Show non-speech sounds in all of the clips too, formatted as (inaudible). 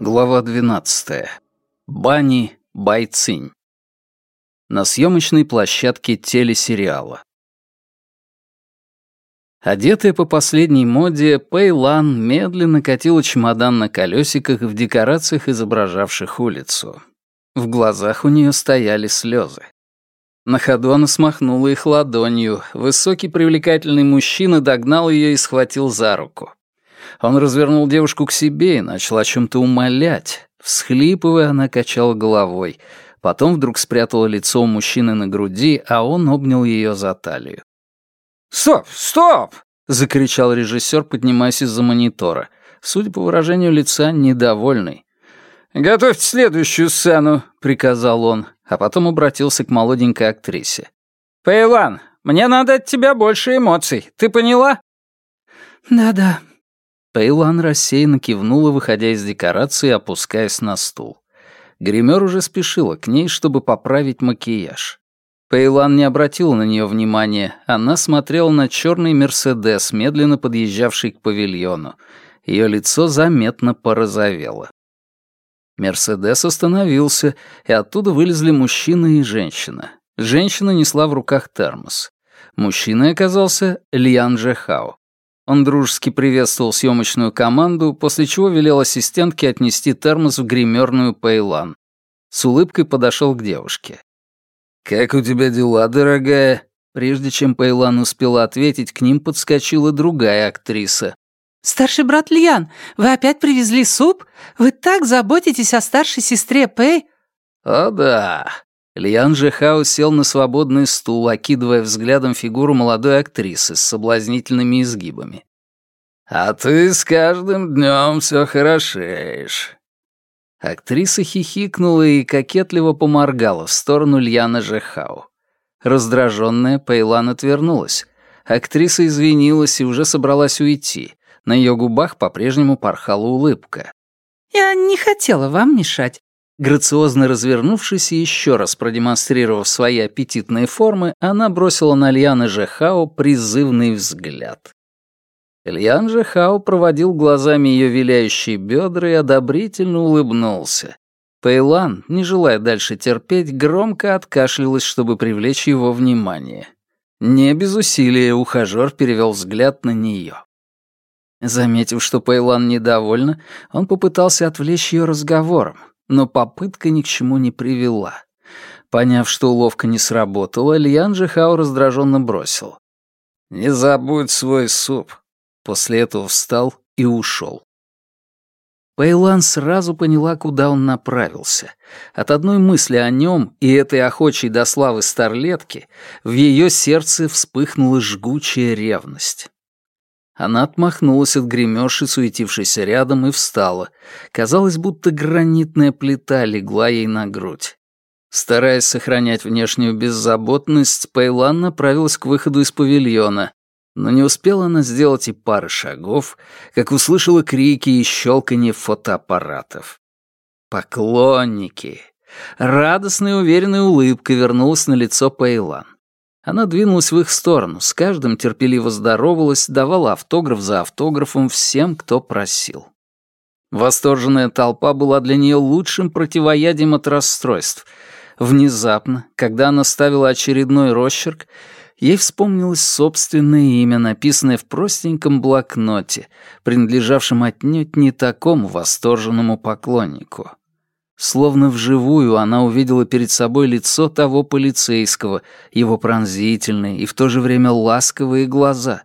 Глава 12. Бани Байцинь. На съемочной площадке телесериала. Одетая по последней моде, Пэйлан медленно катила чемодан на колесиках в декорациях, изображавших улицу. В глазах у нее стояли слезы. На ходу она смахнула их ладонью. Высокий привлекательный мужчина догнал ее и схватил за руку. Он развернул девушку к себе и начал о чем-то умолять. Всхлипывая, она качала головой. Потом вдруг спрятала лицо у мужчины на груди, а он обнял ее за талию. «Стоп! Стоп!» — закричал режиссер, поднимаясь из-за монитора. Судя по выражению лица, недовольный. «Готовьте следующую сцену», — приказал он, а потом обратился к молоденькой актрисе. «Пэйлан, мне надо от тебя больше эмоций, ты поняла?» «Да-да», Пейлан рассеянно кивнула, выходя из декорации и опускаясь на стул. Гример уже спешила к ней, чтобы поправить макияж. Пейлан не обратила на нее внимания. Она смотрела на черный Мерседес, медленно подъезжавший к павильону. Ее лицо заметно порозовело. Мерседес остановился, и оттуда вылезли мужчина и женщина. Женщина несла в руках термос. Мужчиной оказался Льян Джехао. Он дружески приветствовал съемочную команду, после чего велел ассистентке отнести термос в гримерную Пейлан. С улыбкой подошел к девушке. «Как у тебя дела, дорогая?» Прежде чем Пейлан успела ответить, к ним подскочила другая актриса. «Старший брат Льян, вы опять привезли суп? Вы так заботитесь о старшей сестре Пэй?» «О да, Лиан Жехао сел на свободный стул, окидывая взглядом фигуру молодой актрисы с соблазнительными изгибами. «А ты с каждым днем все хорошеешь». Актриса хихикнула и кокетливо поморгала в сторону Льяна Жехао. Раздраженная, Пейлан отвернулась. Актриса извинилась и уже собралась уйти. На ее губах по-прежнему порхала улыбка. «Я не хотела вам мешать. Грациозно развернувшись и еще раз продемонстрировав свои аппетитные формы, она бросила на Льяна Жехао призывный взгляд. Ильян Жехао проводил глазами ее виляющие бедра и одобрительно улыбнулся. Пейлан, не желая дальше терпеть, громко откашлялась, чтобы привлечь его внимание. Не без усилия ухажер перевел взгляд на нее. Заметив, что Пейлан недовольна, он попытался отвлечь ее разговором, но попытка ни к чему не привела. Поняв, что уловка не сработала, Льян Жихао раздраженно бросил. «Не забудь свой суп». После этого встал и ушел. Пейлан сразу поняла, куда он направился. От одной мысли о нем и этой охочей до славы старлетки в ее сердце вспыхнула жгучая ревность. Она отмахнулась от гремёши, суетившейся рядом, и встала. Казалось, будто гранитная плита легла ей на грудь. Стараясь сохранять внешнюю беззаботность, Пейлан направилась к выходу из павильона, но не успела она сделать и пары шагов, как услышала крики и щелканье фотоаппаратов. Поклонники! Радостная и уверенная улыбка вернулась на лицо Пейлан. Она двинулась в их сторону, с каждым терпеливо здоровалась, давала автограф за автографом всем, кто просил. Восторженная толпа была для нее лучшим противоядием от расстройств. Внезапно, когда она ставила очередной росчерк, ей вспомнилось собственное имя, написанное в простеньком блокноте, принадлежавшем отнюдь не такому восторженному поклоннику. Словно вживую она увидела перед собой лицо того полицейского, его пронзительные и в то же время ласковые глаза,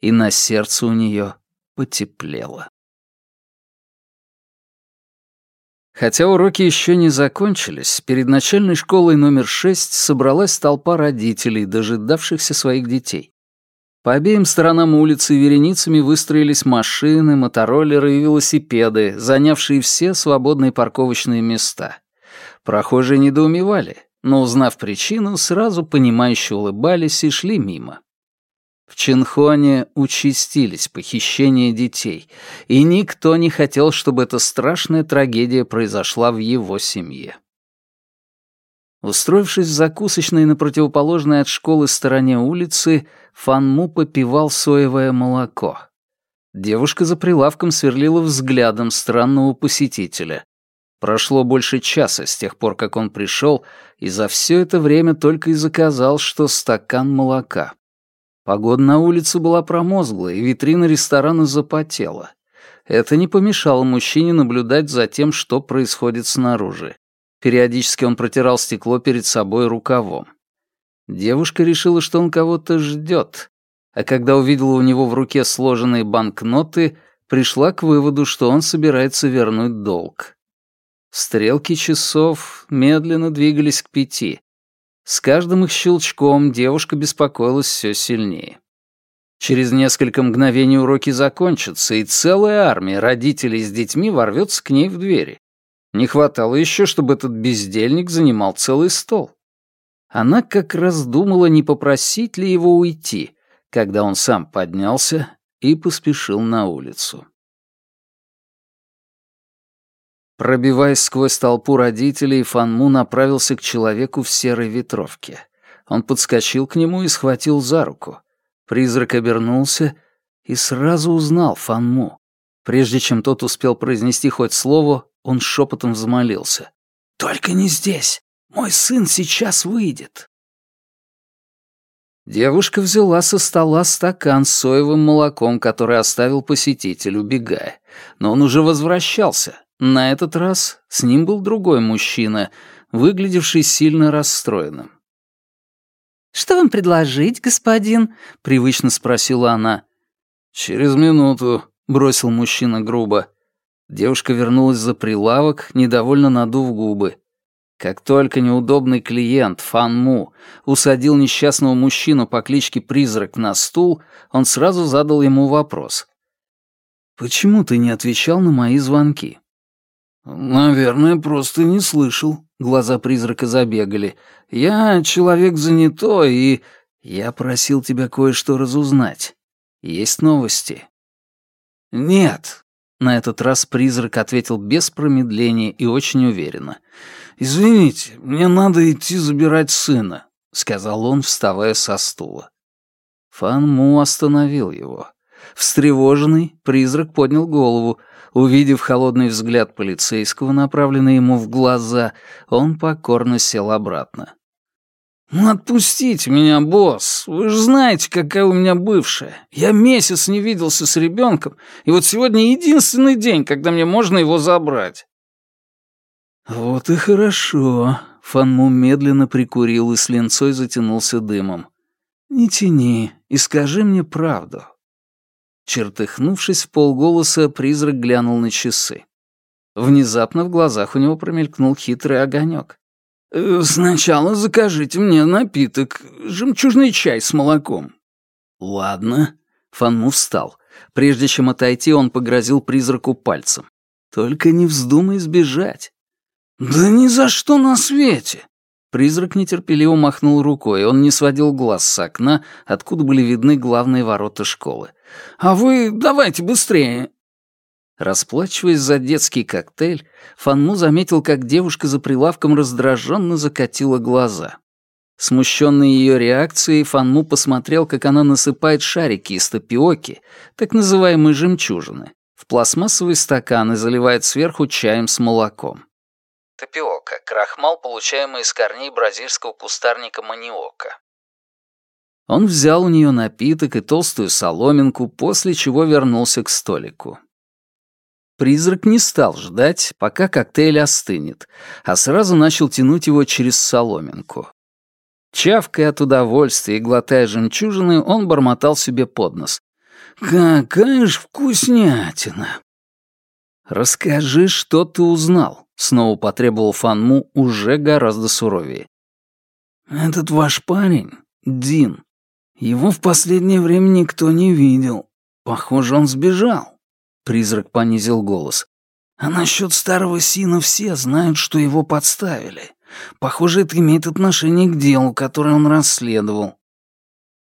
и на сердце у нее потеплело. Хотя уроки еще не закончились, перед начальной школой номер шесть собралась толпа родителей, дожидавшихся своих детей. По обеим сторонам улицы вереницами выстроились машины, мотороллеры и велосипеды, занявшие все свободные парковочные места. Прохожие недоумевали, но, узнав причину, сразу понимающе улыбались и шли мимо. В Чинхоне участились похищения детей, и никто не хотел, чтобы эта страшная трагедия произошла в его семье. Устроившись в закусочной на противоположной от школы стороне улицы, Фанму попивал соевое молоко. Девушка за прилавком сверлила взглядом странного посетителя. Прошло больше часа с тех пор, как он пришел, и за все это время только и заказал, что стакан молока. Погода на улице была промозглая, и витрина ресторана запотела. Это не помешало мужчине наблюдать за тем, что происходит снаружи. Периодически он протирал стекло перед собой рукавом. Девушка решила, что он кого-то ждет, а когда увидела у него в руке сложенные банкноты, пришла к выводу, что он собирается вернуть долг. Стрелки часов медленно двигались к пяти. С каждым их щелчком девушка беспокоилась все сильнее. Через несколько мгновений уроки закончатся, и целая армия родителей с детьми ворвется к ней в двери. Не хватало еще, чтобы этот бездельник занимал целый стол. Она как раз думала, не попросить ли его уйти, когда он сам поднялся и поспешил на улицу. Пробиваясь сквозь толпу родителей, Фанму направился к человеку в серой ветровке. Он подскочил к нему и схватил за руку. Призрак обернулся и сразу узнал Фанму. Прежде чем тот успел произнести хоть слово, он шепотом взмолился. «Только не здесь! Мой сын сейчас выйдет!» Девушка взяла со стола стакан с соевым молоком, который оставил посетитель, убегая. Но он уже возвращался. На этот раз с ним был другой мужчина, выглядевший сильно расстроенным. «Что вам предложить, господин?» — привычно спросила она. «Через минуту», — бросил мужчина грубо. Девушка вернулась за прилавок, недовольно надув губы. Как только неудобный клиент, Фан Му, усадил несчастного мужчину по кличке Призрак на стул, он сразу задал ему вопрос. «Почему ты не отвечал на мои звонки?» «Наверное, просто не слышал». Глаза призрака забегали. «Я человек занятой, и...» «Я просил тебя кое-что разузнать. Есть новости?» «Нет». На этот раз призрак ответил без промедления и очень уверенно. «Извините, мне надо идти забирать сына», — сказал он, вставая со стула. Фан Му остановил его. Встревоженный, призрак поднял голову. Увидев холодный взгляд полицейского, направленный ему в глаза, он покорно сел обратно. «Ну, отпустите меня, босс. Вы же знаете, какая у меня бывшая. Я месяц не виделся с ребенком, и вот сегодня единственный день, когда мне можно его забрать». «Вот и хорошо», — Фанму медленно прикурил и с линцой затянулся дымом. «Не тяни и скажи мне правду». Чертыхнувшись в полголоса, призрак глянул на часы. Внезапно в глазах у него промелькнул хитрый огонек. «Э, «Сначала закажите мне напиток, жемчужный чай с молоком». «Ладно». Фанму встал. Прежде чем отойти, он погрозил призраку пальцем. «Только не вздумай сбежать». «Да ни за что на свете!» Призрак нетерпеливо махнул рукой, он не сводил глаз с окна, откуда были видны главные ворота школы. «А вы давайте быстрее!» Расплачиваясь за детский коктейль, Фанму заметил, как девушка за прилавком раздраженно закатила глаза. Смущенный ее реакцией, Фанму посмотрел, как она насыпает шарики из тапиоки, так называемые жемчужины, в пластмассовый стакан и заливает сверху чаем с молоком. Тапиока — крахмал, получаемый из корней бразильского кустарника маниока. Он взял у нее напиток и толстую соломинку, после чего вернулся к столику. Призрак не стал ждать, пока коктейль остынет, а сразу начал тянуть его через соломинку. Чавкая от удовольствия и глотая жемчужины, он бормотал себе под нос. «Какая ж вкуснятина!» «Расскажи, что ты узнал», — снова потребовал Фанму уже гораздо суровее. «Этот ваш парень, Дин, его в последнее время никто не видел. Похоже, он сбежал». Призрак понизил голос. «А насчет старого Сина все знают, что его подставили. Похоже, это имеет отношение к делу, которое он расследовал».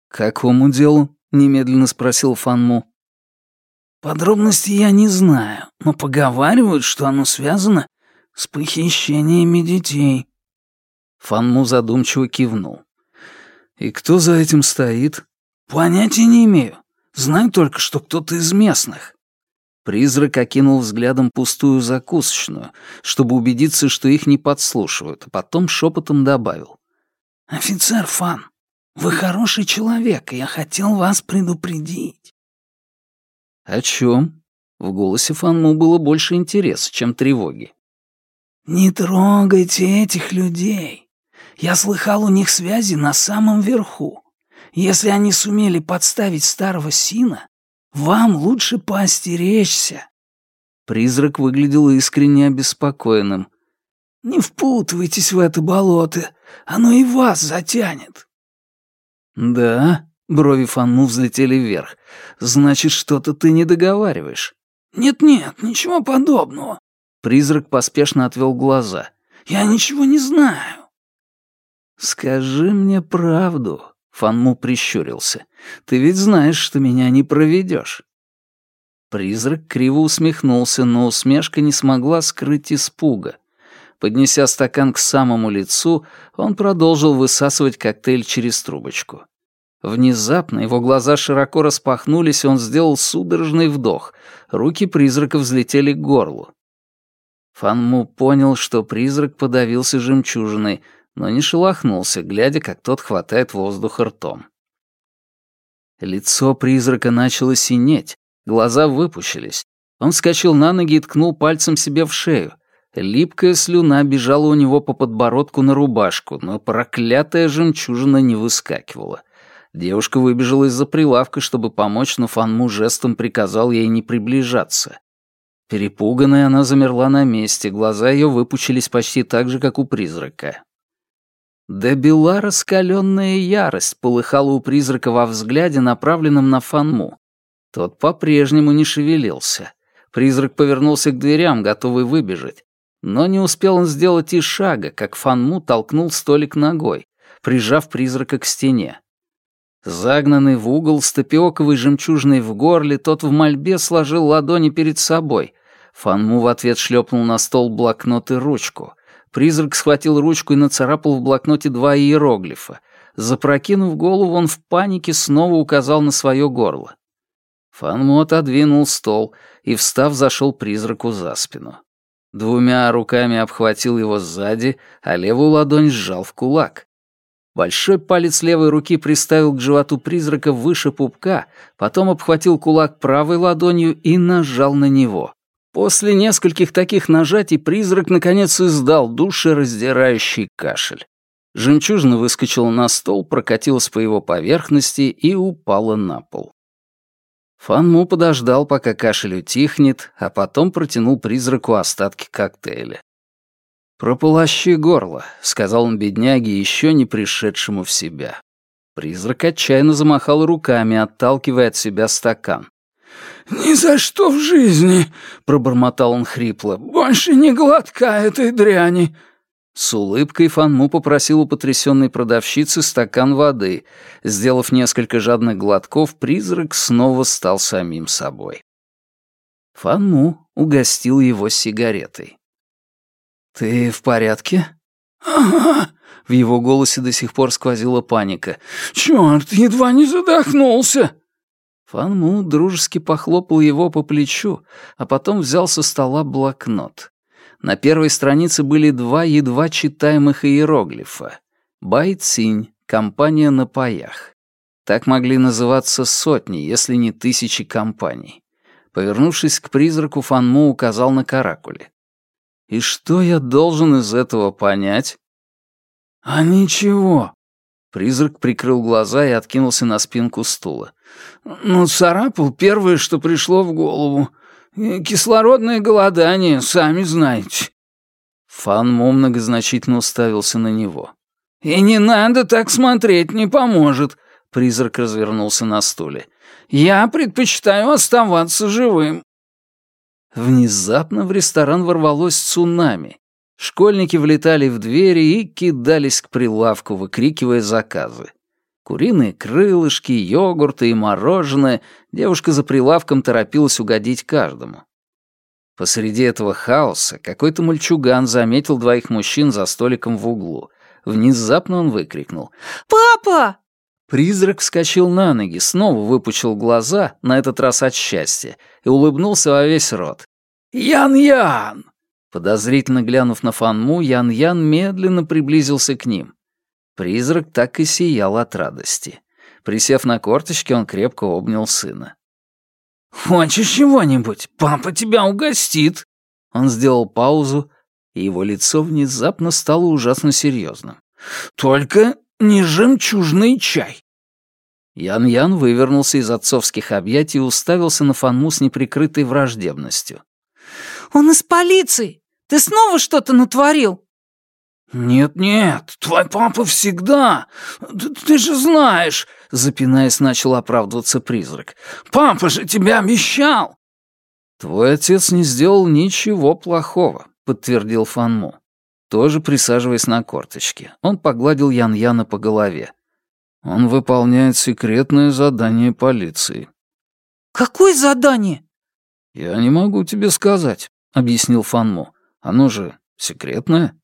«К какому делу?» — немедленно спросил Фанму. Подробностей я не знаю, но поговаривают, что оно связано с похищениями детей». Фанму задумчиво кивнул. «И кто за этим стоит?» «Понятия не имею. Знаю только, что кто-то из местных». Призрак окинул взглядом пустую закусочную, чтобы убедиться, что их не подслушивают, а потом шепотом добавил. «Офицер Фан, вы хороший человек, и я хотел вас предупредить». «О чем?» В голосе Фанму было больше интереса, чем тревоги. «Не трогайте этих людей. Я слыхал у них связи на самом верху. Если они сумели подставить старого Сина, вам лучше поостеречься». Призрак выглядел искренне обеспокоенным. «Не впутывайтесь в это болото, оно и вас затянет». «Да?» — брови Фанму взлетели вверх. «Значит, что-то ты не договариваешь». «Нет-нет, ничего подобного». Призрак поспешно отвел глаза. «Я ничего не знаю». «Скажи мне правду», — Фанму прищурился. «Ты ведь знаешь, что меня не проведешь». Призрак криво усмехнулся, но усмешка не смогла скрыть испуга. Поднеся стакан к самому лицу, он продолжил высасывать коктейль через трубочку. Внезапно его глаза широко распахнулись, и он сделал судорожный вдох. Руки призрака взлетели к горлу. Фанму понял, что призрак подавился жемчужиной, но не шелохнулся, глядя, как тот хватает воздух ртом. Лицо призрака начало синеть, глаза выпучились. Он вскочил на ноги и ткнул пальцем себе в шею. Липкая слюна бежала у него по подбородку на рубашку, но проклятая жемчужина не выскакивала. Девушка выбежала из-за прилавка, чтобы помочь, но Фанму жестом приказал ей не приближаться. Перепуганная, она замерла на месте, глаза ее выпучились почти так же, как у призрака. Да бела раскаленная ярость полыхала у призрака во взгляде, направленном на Фанму. Тот по-прежнему не шевелился. Призрак повернулся к дверям, готовый выбежать. Но не успел он сделать и шага, как Фанму толкнул столик ногой, прижав призрака к стене. Загнанный в угол с жемчужиной в горле, тот в мольбе сложил ладони перед собой. Фанму в ответ шлепнул на стол блокнот и ручку. Призрак схватил ручку и нацарапал в блокноте два иероглифа. Запрокинув голову, он в панике снова указал на свое горло. Фанму отодвинул стол и, встав, зашел призраку за спину. Двумя руками обхватил его сзади, а левую ладонь сжал в кулак. Большой палец левой руки приставил к животу призрака выше пупка, потом обхватил кулак правой ладонью и нажал на него. После нескольких таких нажатий призрак наконец издал душераздирающий кашель. Жемчужина выскочила на стол, прокатилась по его поверхности и упала на пол. Фанму подождал, пока кашель утихнет, а потом протянул призраку остатки коктейля. «Прополощи горло», — сказал он бедняге, еще не пришедшему в себя. Призрак отчаянно замахал руками, отталкивая от себя стакан. «Ни за что в жизни!» — пробормотал он хрипло. «Больше не глотка этой дряни!» С улыбкой Фанму попросил у потрясенной продавщицы стакан воды. Сделав несколько жадных глотков, призрак снова стал самим собой. Фанму угостил его сигаретой. «Ты в порядке?» «Ага». В его голосе до сих пор сквозила паника. «Чёрт, едва не задохнулся!» Фанму дружески похлопал его по плечу, а потом взял со стола блокнот. На первой странице были два едва читаемых иероглифа. «Байцинь. Компания на паях». Так могли называться сотни, если не тысячи компаний. Повернувшись к призраку, Фанму указал на каракули. И что я должен из этого понять? А ничего. Призрак прикрыл глаза и откинулся на спинку стула. Ну, царапал первое, что пришло в голову. Кислородное голодание, сами знаете. Фан Мо многозначительно уставился на него. «И не надо так смотреть, не поможет», — призрак развернулся на стуле. «Я предпочитаю оставаться живым». Внезапно в ресторан ворвалось цунами. Школьники влетали в двери и кидались к прилавку, выкрикивая заказы. Куриные крылышки, йогурты и мороженое. Девушка за прилавком торопилась угодить каждому. Посреди этого хаоса какой-то мальчуган заметил двоих мужчин за столиком в углу. Внезапно он выкрикнул. «Папа!» Призрак вскочил на ноги, снова выпучил глаза, на этот раз от счастья, и улыбнулся во весь рот. «Ян-Ян!» Подозрительно глянув на Фанму, Ян-Ян медленно приблизился к ним. Призрак так и сиял от радости. Присев на корточки, он крепко обнял сына. «Хочешь чего-нибудь? Папа тебя угостит!» Он сделал паузу, и его лицо внезапно стало ужасно серьезным. «Только не жемчужный чай!» Ян-Ян вывернулся из отцовских объятий и уставился на Фанму с неприкрытой враждебностью. «Он из полиции! Ты снова что-то натворил?» «Нет-нет, твой папа всегда... Ты, ты же знаешь...» Запинаясь, начал оправдываться призрак. «Папа же тебя обещал!» «Твой отец не сделал ничего плохого», — подтвердил Фанму. Тоже присаживаясь на корточки, он погладил Ян-Яна по голове. Он выполняет секретное задание полиции. «Какое задание?» «Я не могу тебе сказать», — объяснил Фанму. «Оно же секретное».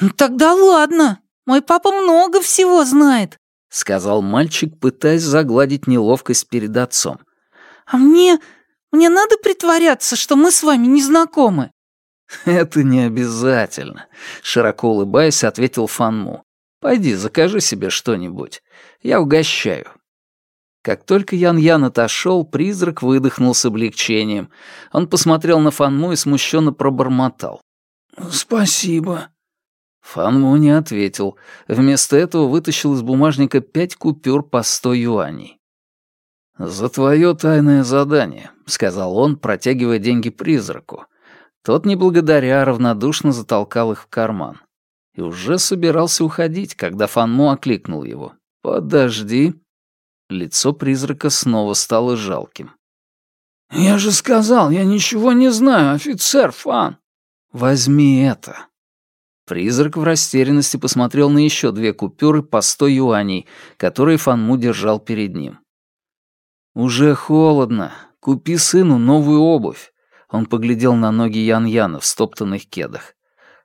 «Ну тогда ладно. Мой папа много всего знает», — сказал мальчик, пытаясь загладить неловкость перед отцом. «А мне... мне надо притворяться, что мы с вами не знакомы?» (laughs) «Это не обязательно», — широко улыбаясь, ответил Фанму. «Пойди, закажи себе что-нибудь. Я угощаю». Как только Ян-Ян отошел, призрак выдохнул с облегчением. Он посмотрел на Фанму и смущенно пробормотал. «Спасибо». Фанму не ответил. Вместо этого вытащил из бумажника пять купюр по сто юаней. «За твое тайное задание», — сказал он, протягивая деньги призраку. Тот, не благодаря, равнодушно затолкал их в карман. И уже собирался уходить, когда Фанму окликнул его. «Подожди». Лицо призрака снова стало жалким. «Я же сказал, я ничего не знаю, офицер Фан». «Возьми это». Призрак в растерянности посмотрел на еще две купюры по сто юаней, которые Фанму держал перед ним. «Уже холодно. Купи сыну новую обувь. Он поглядел на ноги Ян-Яна в стоптанных кедах.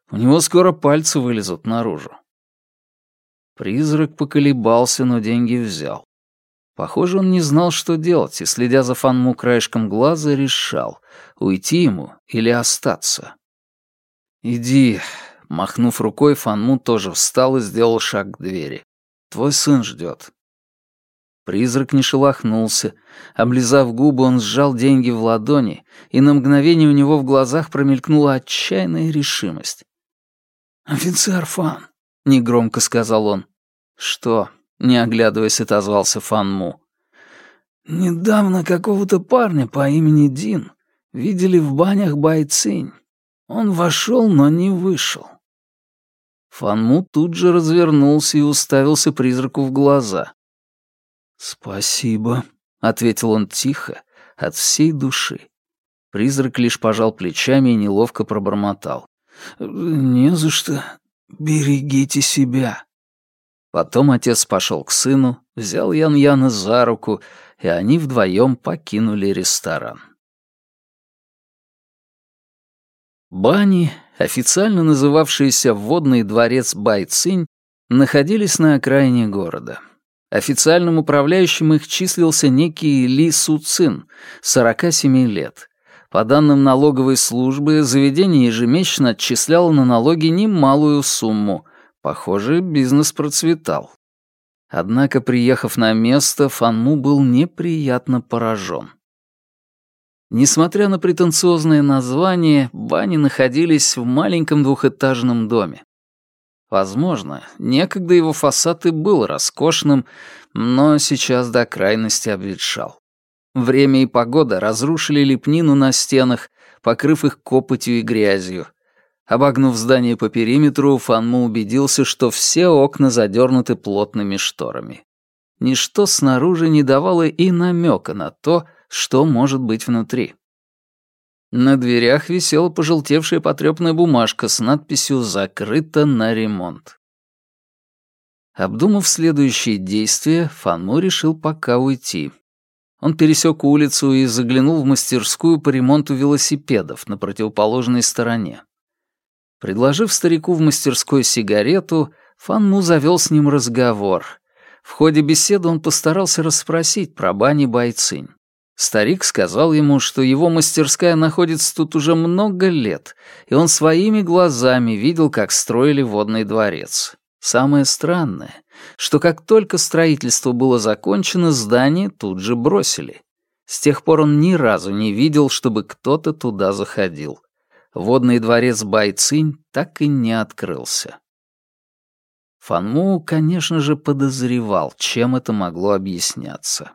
У него скоро пальцы вылезут наружу. Призрак поколебался, но деньги взял. Похоже, он не знал, что делать, и, следя за Фанму краешком глаза, решал, уйти ему или остаться. «Иди», — махнув рукой, Фанму тоже встал и сделал шаг к двери. «Твой сын ждет. Призрак не шелохнулся. Облизав губы, он сжал деньги в ладони, и на мгновение у него в глазах промелькнула отчаянная решимость. «Офицер Фан», — негромко сказал он. «Что?» — не оглядываясь, отозвался Фан Му. «Недавно какого-то парня по имени Дин видели в банях Байцинь. Он вошел, но не вышел». Фан Му тут же развернулся и уставился призраку в глаза. «Спасибо», — ответил он тихо, от всей души. Призрак лишь пожал плечами и неловко пробормотал. «Не за что. Берегите себя». Потом отец пошел к сыну, взял Ян-Яна за руку, и они вдвоем покинули ресторан. Бани, официально называвшиеся «Водный дворец Байцинь», находились на окраине города. Официальным управляющим их числился некий Ли Су Цин, 47 лет. По данным налоговой службы, заведение ежемесячно отчисляло на налоги немалую сумму. Похоже, бизнес процветал. Однако, приехав на место, Фанму был неприятно поражен. Несмотря на претенциозное название, бани находились в маленьком двухэтажном доме. Возможно, некогда его фасад и был роскошным, но сейчас до крайности обветшал. Время и погода разрушили лепнину на стенах, покрыв их копотью и грязью. Обогнув здание по периметру, Фанму убедился, что все окна задернуты плотными шторами. Ничто снаружи не давало и намека на то, что может быть внутри. На дверях висела пожелтевшая потрёпанная бумажка с надписью «Закрыто на ремонт». Обдумав следующие действия, Фанму решил пока уйти. Он пересек улицу и заглянул в мастерскую по ремонту велосипедов на противоположной стороне. Предложив старику в мастерской сигарету, Фанму завел с ним разговор. В ходе беседы он постарался расспросить про бани Байцинь. Старик сказал ему, что его мастерская находится тут уже много лет, и он своими глазами видел, как строили водный дворец. Самое странное, что как только строительство было закончено, здание тут же бросили. С тех пор он ни разу не видел, чтобы кто-то туда заходил. Водный дворец Байцинь так и не открылся. Фанму, конечно же, подозревал, чем это могло объясняться.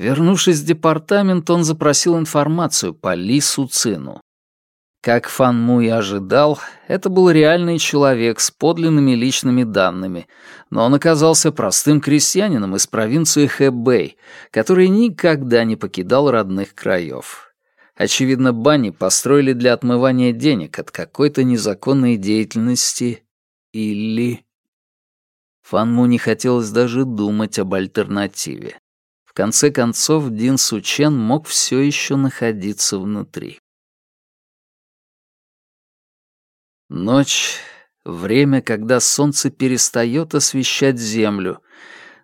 Вернувшись в департамент, он запросил информацию по Ли Суцину. Как Фан Му и ожидал, это был реальный человек с подлинными личными данными, но он оказался простым крестьянином из провинции Хэбэй, который никогда не покидал родных краев. Очевидно, бани построили для отмывания денег от какой-то незаконной деятельности или... Фанму не хотелось даже думать об альтернативе. В конце концов, Дин Сучен мог все еще находиться внутри. Ночь — время, когда солнце перестает освещать землю,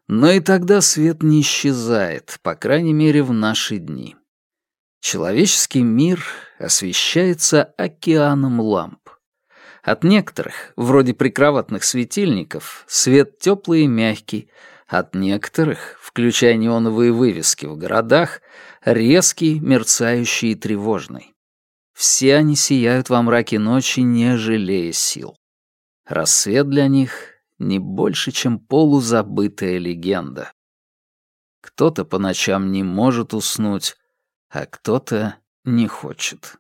но и тогда свет не исчезает, по крайней мере, в наши дни. Человеческий мир освещается океаном ламп. От некоторых, вроде прикроватных светильников, свет теплый и мягкий, от некоторых, включая неоновые вывески в городах, резкий, мерцающий и тревожный. Все они сияют во мраке ночи, не жалея сил. Рассвет для них не больше, чем полузабытая легенда. Кто-то по ночам не может уснуть, а кто-то не хочет.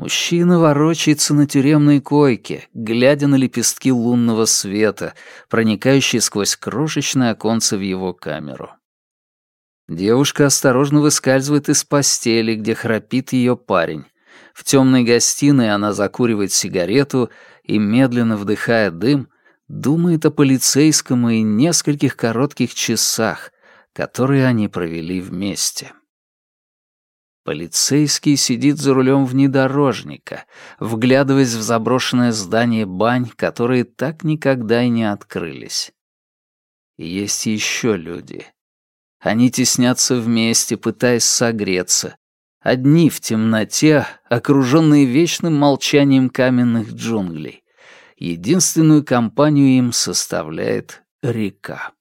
Мужчина ворочается на тюремной койке, глядя на лепестки лунного света, проникающие сквозь крошечное оконце в его камеру. Девушка осторожно выскальзывает из постели, где храпит ее парень. В темной гостиной она закуривает сигарету и, медленно вдыхая дым, думает о полицейском и нескольких коротких часах, которые они провели вместе. Полицейский сидит за рулем внедорожника, вглядываясь в заброшенное здание бань, которые так никогда и не открылись. есть еще люди. Они теснятся вместе, пытаясь согреться. Одни в темноте, окруженные вечным молчанием каменных джунглей. Единственную компанию им составляет река.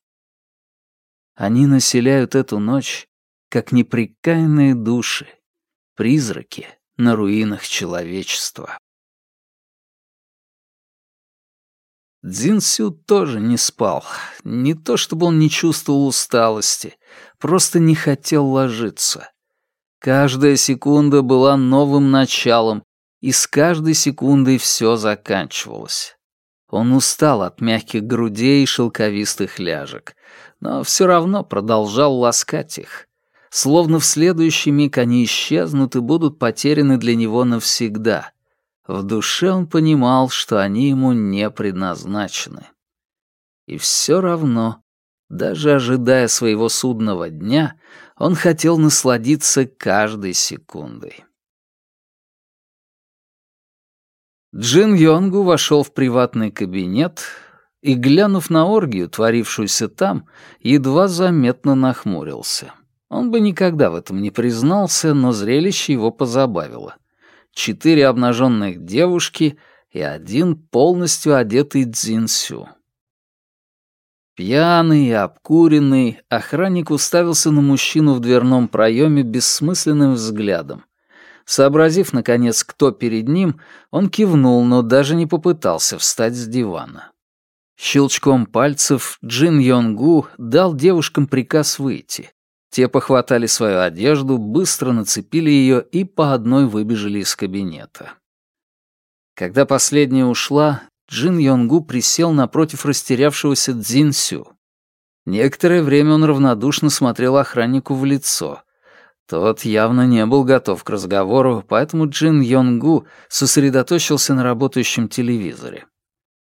Они населяют эту ночь как неприкаянные души, призраки на руинах человечества. Дзинсю тоже не спал. Не то чтобы он не чувствовал усталости, просто не хотел ложиться. Каждая секунда была новым началом, и с каждой секундой все заканчивалось. Он устал от мягких грудей и шелковистых ляжек, но все равно продолжал ласкать их, Словно в следующий миг они исчезнут и будут потеряны для него навсегда. В душе он понимал, что они ему не предназначены. И все равно, даже ожидая своего судного дня, он хотел насладиться каждой секундой. Джин Йонгу вошел в приватный кабинет и, глянув на оргию, творившуюся там, едва заметно нахмурился. Он бы никогда в этом не признался, но зрелище его позабавило. Четыре обнаженных девушки и один полностью одетый дзинсю. Пьяный и обкуренный, охранник уставился на мужчину в дверном проеме бессмысленным взглядом. Сообразив, наконец, кто перед ним, он кивнул, но даже не попытался встать с дивана. Щелчком пальцев Джин Йонгу дал девушкам приказ выйти. Те похватали свою одежду, быстро нацепили ее и по одной выбежали из кабинета. Когда последняя ушла, Джин Йонгу присел напротив растерявшегося Цзин Сю. Некоторое время он равнодушно смотрел охраннику в лицо. Тот явно не был готов к разговору, поэтому Джин Йонгу сосредоточился на работающем телевизоре.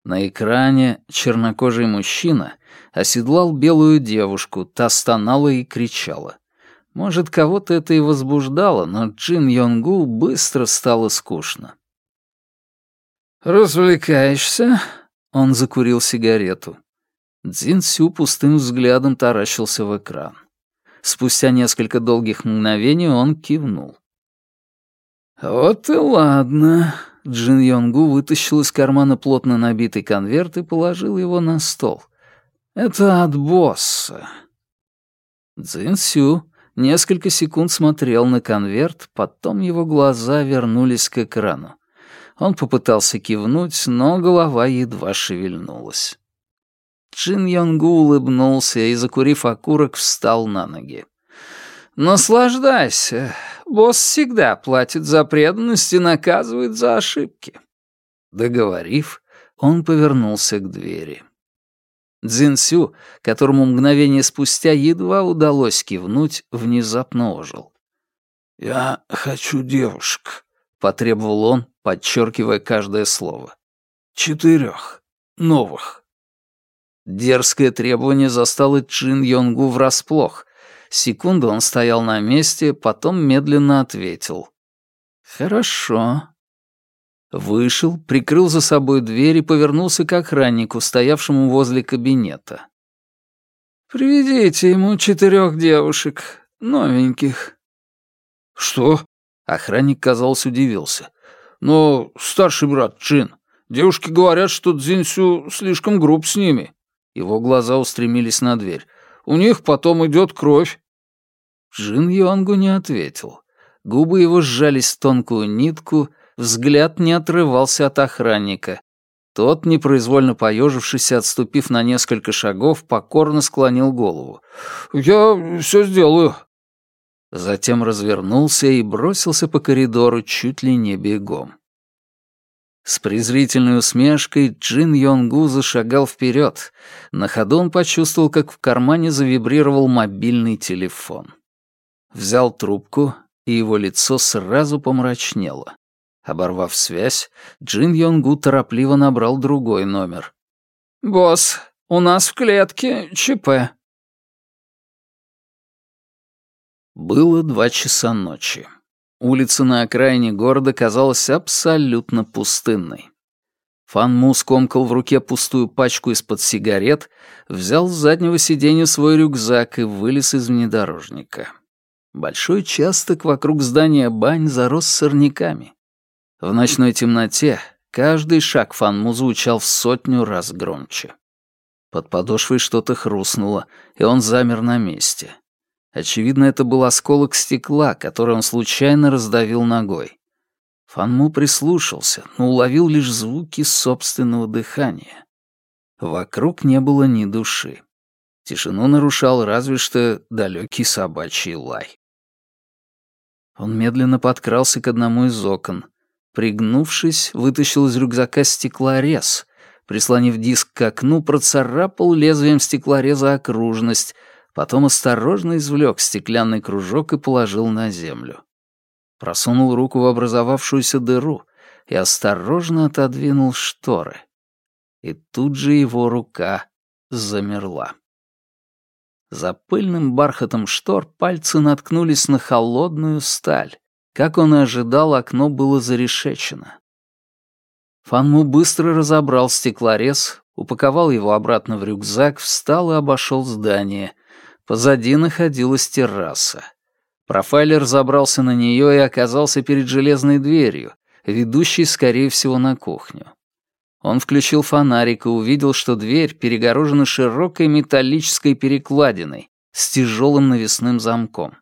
На экране чернокожий мужчина оседлал белую девушку, та стонала и кричала. Может, кого-то это и возбуждало, но Джин Йонгу быстро стало скучно. «Развлекаешься?» — он закурил сигарету. Цзин Сю пустым взглядом таращился в экран. Спустя несколько долгих мгновений он кивнул. «Вот и ладно». Джин Йонгу вытащил из кармана плотно набитый конверт и положил его на стол. «Это от босса». Цзин Сю несколько секунд смотрел на конверт, потом его глаза вернулись к экрану. Он попытался кивнуть, но голова едва шевельнулась. Джин Йонгу улыбнулся и, закурив окурок, встал на ноги. «Наслаждайся. Босс всегда платит за преданность и наказывает за ошибки». Договорив, он повернулся к двери. Цзиньсю, которому мгновение спустя едва удалось кивнуть, внезапно ожил. «Я хочу девушек», — потребовал он, подчеркивая каждое слово. «Четырех. Новых». Дерзкое требование застало Чин Йонгу врасплох. Секунду он стоял на месте, потом медленно ответил. «Хорошо». Вышел, прикрыл за собой дверь и повернулся к охраннику, стоявшему возле кабинета. «Приведите ему четырех девушек, новеньких». «Что?» — охранник, казалось, удивился. «Но, старший брат Джин, девушки говорят, что Цзиньсю слишком груб с ними». Его глаза устремились на дверь. «У них потом идет кровь». Джин Йонгу не ответил. Губы его сжались в тонкую нитку, взгляд не отрывался от охранника. Тот, непроизвольно поежившись и отступив на несколько шагов, покорно склонил голову. «Я все сделаю». Затем развернулся и бросился по коридору чуть ли не бегом. С презрительной усмешкой Джин Йонгу зашагал вперед. На ходу он почувствовал, как в кармане завибрировал мобильный телефон. Взял трубку, и его лицо сразу помрачнело. Оборвав связь, Джин Йонгу торопливо набрал другой номер. «Босс, у нас в клетке ЧП». Было два часа ночи. Улица на окраине города казалась абсолютно пустынной. Фан Му скомкал в руке пустую пачку из-под сигарет, взял с заднего сиденья свой рюкзак и вылез из внедорожника. Большой участок вокруг здания бань зарос сорняками. В ночной темноте каждый шаг Фанму звучал в сотню раз громче. Под подошвой что-то хрустнуло, и он замер на месте. Очевидно, это был осколок стекла, который он случайно раздавил ногой. Фанму прислушался, но уловил лишь звуки собственного дыхания. Вокруг не было ни души. Тишину нарушал разве что далекий собачий лай. Он медленно подкрался к одному из окон. Пригнувшись, вытащил из рюкзака стеклорез. Прислонив диск к окну, процарапал лезвием стеклореза окружность, потом осторожно извлек стеклянный кружок и положил на землю. Просунул руку в образовавшуюся дыру и осторожно отодвинул шторы. И тут же его рука замерла. За пыльным бархатом штор пальцы наткнулись на холодную сталь. Как он и ожидал, окно было зарешечено. Фанму быстро разобрал стеклорез, упаковал его обратно в рюкзак, встал и обошел здание. Позади находилась терраса. Профайлер забрался на нее и оказался перед железной дверью, ведущей, скорее всего, на кухню. Он включил фонарик и увидел, что дверь перегорожена широкой металлической перекладиной с тяжелым навесным замком.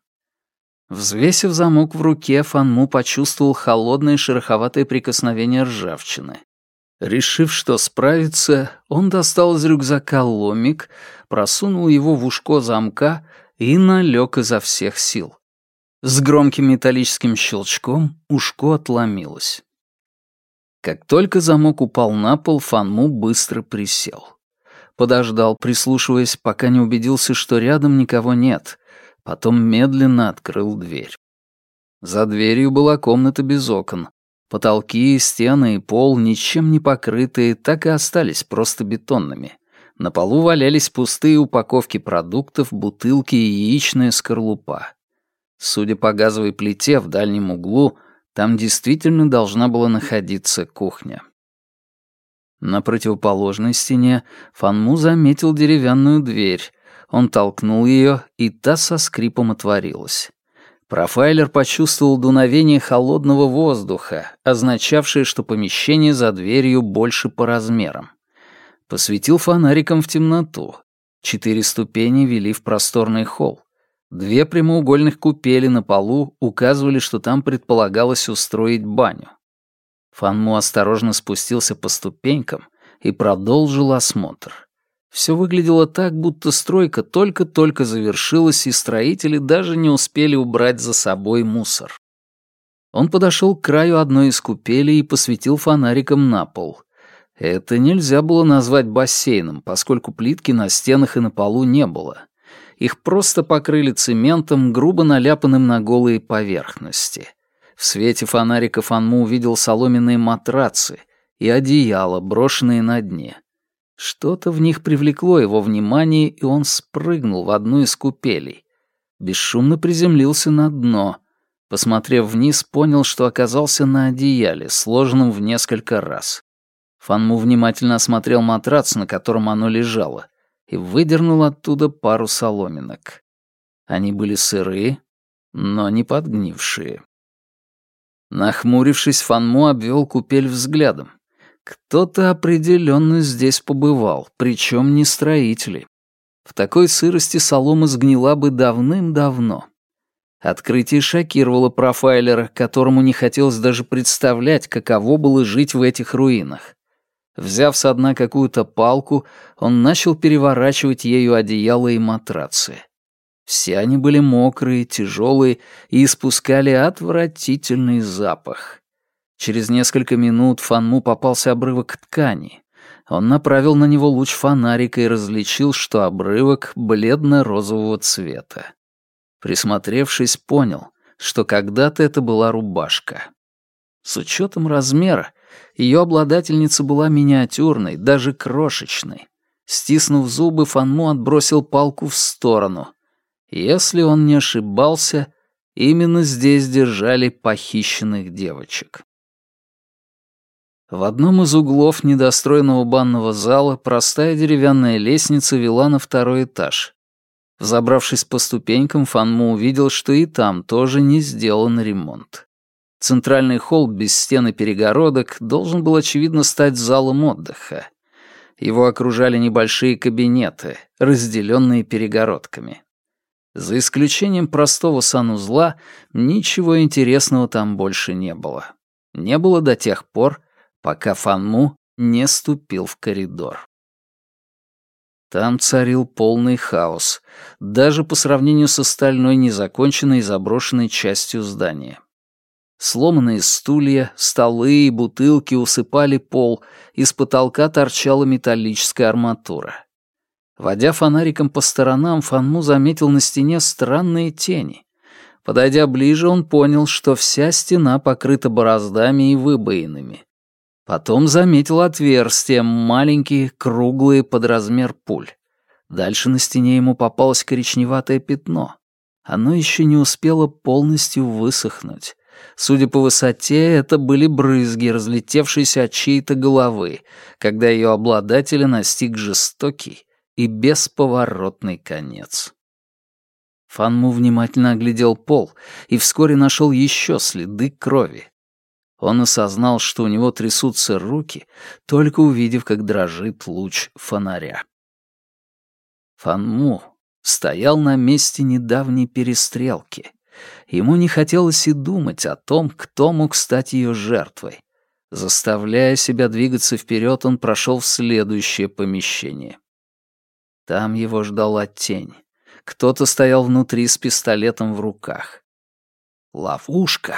Взвесив замок в руке, Фанму почувствовал холодное шероховатое прикосновение ржавчины. Решив, что справится, он достал из рюкзака ломик, просунул его в ушко замка и налег изо всех сил. С громким металлическим щелчком ушко отломилось. Как только замок упал на пол, Фанму быстро присел. Подождал, прислушиваясь, пока не убедился, что рядом никого нет, потом медленно открыл дверь. За дверью была комната без окон. Потолки, стены и пол, ничем не покрытые, так и остались просто бетонными. На полу валялись пустые упаковки продуктов, бутылки и яичная скорлупа. Судя по газовой плите в дальнем углу, там действительно должна была находиться кухня. На противоположной стене Фанму заметил деревянную дверь. Он толкнул ее, и та со скрипом отворилась. Профайлер почувствовал дуновение холодного воздуха, означавшее, что помещение за дверью больше по размерам. Посветил фонариком в темноту. Четыре ступени вели в просторный холл. Две прямоугольных купели на полу указывали, что там предполагалось устроить баню. Фанму осторожно спустился по ступенькам и продолжил осмотр. Все выглядело так, будто стройка только-только завершилась, и строители даже не успели убрать за собой мусор. Он подошел к краю одной из купелей и посветил фонариком на пол. Это нельзя было назвать бассейном, поскольку плитки на стенах и на полу не было. Их просто покрыли цементом, грубо наляпанным на голые поверхности. В свете фонарика Фанму увидел соломенные матрацы и одеяла, брошенные на дне. Что-то в них привлекло его внимание, и он спрыгнул в одну из купелей. Бесшумно приземлился на дно. Посмотрев вниз, понял, что оказался на одеяле, сложенном в несколько раз. Фанму внимательно осмотрел матрац, на котором оно лежало и выдернул оттуда пару соломинок. Они были сырые, но не подгнившие. Нахмурившись, Фанму обвел купель взглядом. Кто-то определенно здесь побывал, причем не строители. В такой сырости солома сгнила бы давным-давно. Открытие шокировало профайлера, которому не хотелось даже представлять, каково было жить в этих руинах. Взяв со дна какую-то палку, он начал переворачивать ею одеяло и матрацы. Все они были мокрые, тяжелые и испускали отвратительный запах. Через несколько минут Фанму попался обрывок ткани. Он направил на него луч фонарика и различил, что обрывок бледно-розового цвета. Присмотревшись, понял, что когда-то это была рубашка. С учетом размера, ее обладательница была миниатюрной, даже крошечной. Стиснув зубы, Фанму отбросил палку в сторону. Если он не ошибался, именно здесь держали похищенных девочек. В одном из углов недостроенного банного зала простая деревянная лестница вела на второй этаж. Забравшись по ступенькам, Фанму увидел, что и там тоже не сделан ремонт. Центральный холл без стен и перегородок должен был, очевидно, стать залом отдыха. Его окружали небольшие кабинеты, разделенные перегородками. За исключением простого санузла, ничего интересного там больше не было. Не было до тех пор, пока Фанму не ступил в коридор. Там царил полный хаос, даже по сравнению с остальной незаконченной и заброшенной частью здания. Сломанные стулья, столы и бутылки усыпали пол, из потолка торчала металлическая арматура. Водя фонариком по сторонам, Фанму заметил на стене странные тени. Подойдя ближе, он понял, что вся стена покрыта бороздами и выбоинами. Потом заметил отверстия, маленькие, круглые, под размер пуль. Дальше на стене ему попалось коричневатое пятно. Оно еще не успело полностью высохнуть. Судя по высоте, это были брызги, разлетевшиеся от чьей-то головы, когда ее обладателя настиг жестокий и бесповоротный конец. Фанму внимательно оглядел пол и вскоре нашел еще следы крови. Он осознал, что у него трясутся руки, только увидев, как дрожит луч фонаря. Фанму стоял на месте недавней перестрелки. Ему не хотелось и думать о том, кто мог стать ее жертвой. Заставляя себя двигаться вперед, он прошел в следующее помещение. Там его ждала тень. Кто-то стоял внутри с пистолетом в руках. Ловушка.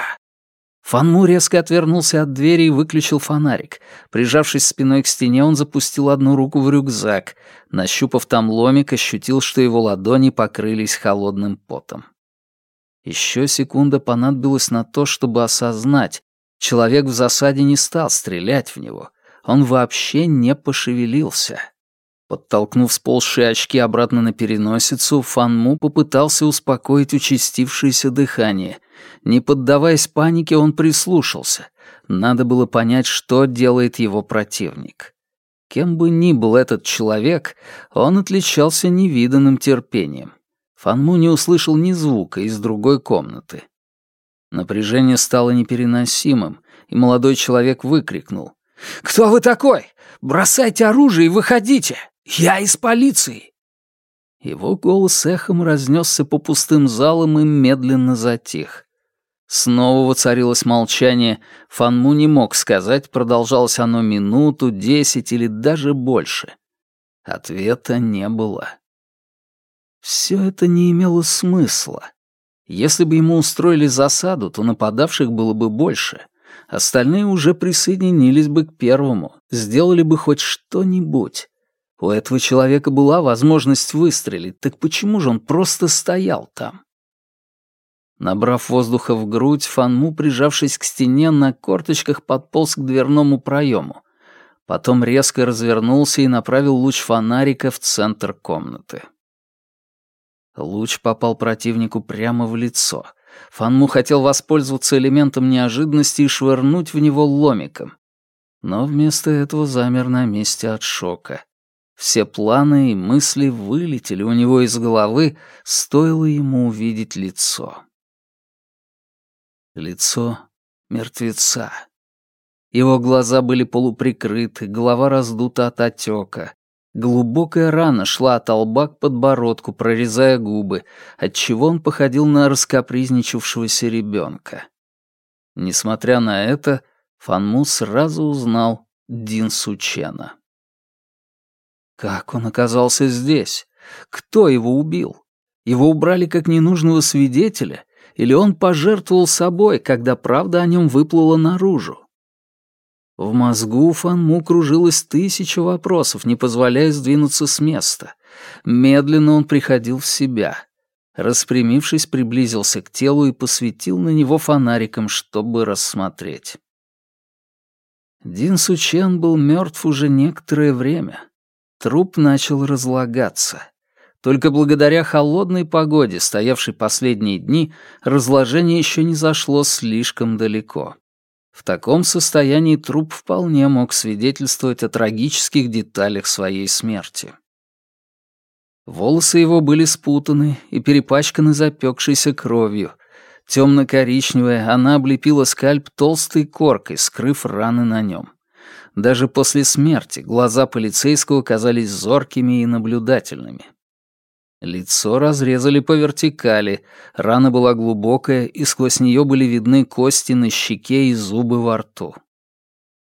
Фанму резко отвернулся от двери и выключил фонарик. Прижавшись спиной к стене, он запустил одну руку в рюкзак. Нащупав там ломик, ощутил, что его ладони покрылись холодным потом. Еще секунда понадобилась на то, чтобы осознать. Человек в засаде не стал стрелять в него. Он вообще не пошевелился. Подтолкнув сползшие очки обратно на переносицу, Фанму попытался успокоить участившееся дыхание. Не поддаваясь панике, он прислушался. Надо было понять, что делает его противник. Кем бы ни был этот человек, он отличался невиданным терпением. Фанму не услышал ни звука из другой комнаты. Напряжение стало непереносимым, и молодой человек выкрикнул. «Кто вы такой? Бросайте оружие и выходите! Я из полиции!» Его голос эхом разнесся по пустым залам и медленно затих. Снова воцарилось молчание. Фанму не мог сказать, продолжалось оно минуту, десять или даже больше. Ответа не было. Все это не имело смысла. Если бы ему устроили засаду, то нападавших было бы больше. Остальные уже присоединились бы к первому, сделали бы хоть что-нибудь. У этого человека была возможность выстрелить, так почему же он просто стоял там? Набрав воздуха в грудь, Фанму, прижавшись к стене, на корточках подполз к дверному проему. Потом резко развернулся и направил луч фонарика в центр комнаты. Луч попал противнику прямо в лицо. Фанму хотел воспользоваться элементом неожиданности и швырнуть в него ломиком. Но вместо этого замер на месте от шока. Все планы и мысли вылетели у него из головы, стоило ему увидеть лицо. Лицо мертвеца. Его глаза были полуприкрыты, голова раздута от отека. Глубокая рана шла от лба к подбородку, прорезая губы, отчего он походил на раскопризничавшегося ребенка. Несмотря на это, Фанму сразу узнал Дин Сучена. Как он оказался здесь? Кто его убил? Его убрали как ненужного свидетеля? Или он пожертвовал собой, когда правда о нем выплыла наружу? В мозгу Фанму кружилось тысяча вопросов, не позволяя сдвинуться с места. Медленно он приходил в себя. Распрямившись, приблизился к телу и посветил на него фонариком, чтобы рассмотреть. Дин Сучен был мертв уже некоторое время. Труп начал разлагаться. Только благодаря холодной погоде, стоявшей последние дни, разложение еще не зашло слишком далеко. В таком состоянии труп вполне мог свидетельствовать о трагических деталях своей смерти. Волосы его были спутаны и перепачканы запекшейся кровью. Темно-коричневая, она облепила скальп толстой коркой, скрыв раны на нем. Даже после смерти глаза полицейского казались зоркими и наблюдательными. Лицо разрезали по вертикали, рана была глубокая, и сквозь нее были видны кости на щеке и зубы во рту.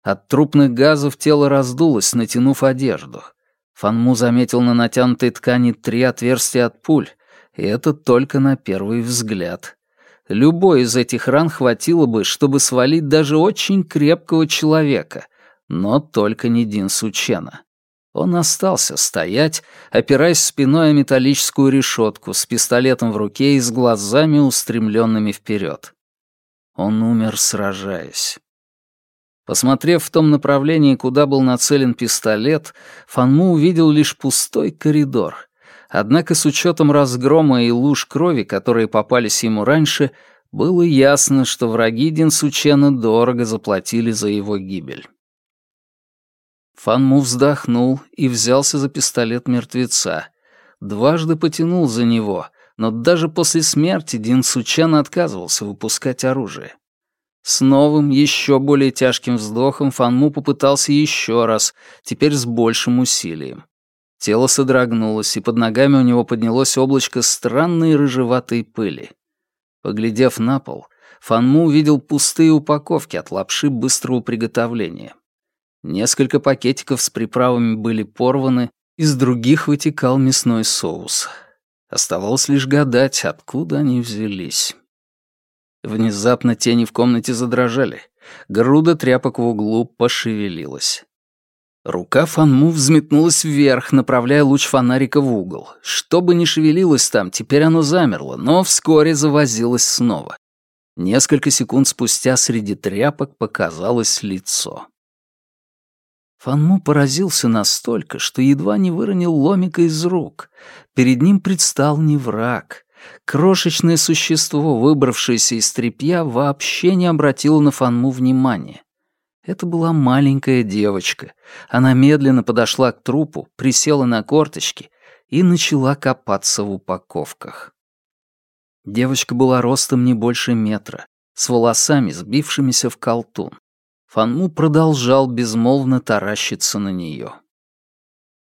От трупных газов тело раздулось, натянув одежду. Фанму заметил на натянутой ткани три отверстия от пуль, и это только на первый взгляд. Любой из этих ран хватило бы, чтобы свалить даже очень крепкого человека, но только не Дин Сучена. Он остался стоять, опираясь спиной о металлическую решетку, с пистолетом в руке и с глазами устремленными вперед. Он умер, сражаясь. Посмотрев в том направлении, куда был нацелен пистолет, Фанму увидел лишь пустой коридор. Однако с учетом разгрома и луж крови, которые попались ему раньше, было ясно, что враги Динсучена дорого заплатили за его гибель. Фанму вздохнул и взялся за пистолет мертвеца. Дважды потянул за него, но даже после смерти Дин Сучен отказывался выпускать оружие. С новым, еще более тяжким вздохом Фанму попытался еще раз, теперь с большим усилием. Тело содрогнулось, и под ногами у него поднялось облачко странной рыжеватой пыли. Поглядев на пол, Фанму увидел пустые упаковки от лапши быстрого приготовления. Несколько пакетиков с приправами были порваны, из других вытекал мясной соус. Оставалось лишь гадать, откуда они взялись. Внезапно тени в комнате задрожали. Груда тряпок в углу пошевелилась. Рука Фанму взметнулась вверх, направляя луч фонарика в угол. Что бы ни шевелилось там, теперь оно замерло, но вскоре завозилось снова. Несколько секунд спустя среди тряпок показалось лицо. Фанму поразился настолько, что едва не выронил ломика из рук. Перед ним предстал не враг. Крошечное существо, выбравшееся из тряпья, вообще не обратило на Фанму внимания. Это была маленькая девочка. Она медленно подошла к трупу, присела на корточки и начала копаться в упаковках. Девочка была ростом не больше метра, с волосами, сбившимися в колтун. Фанму продолжал безмолвно таращиться на нее.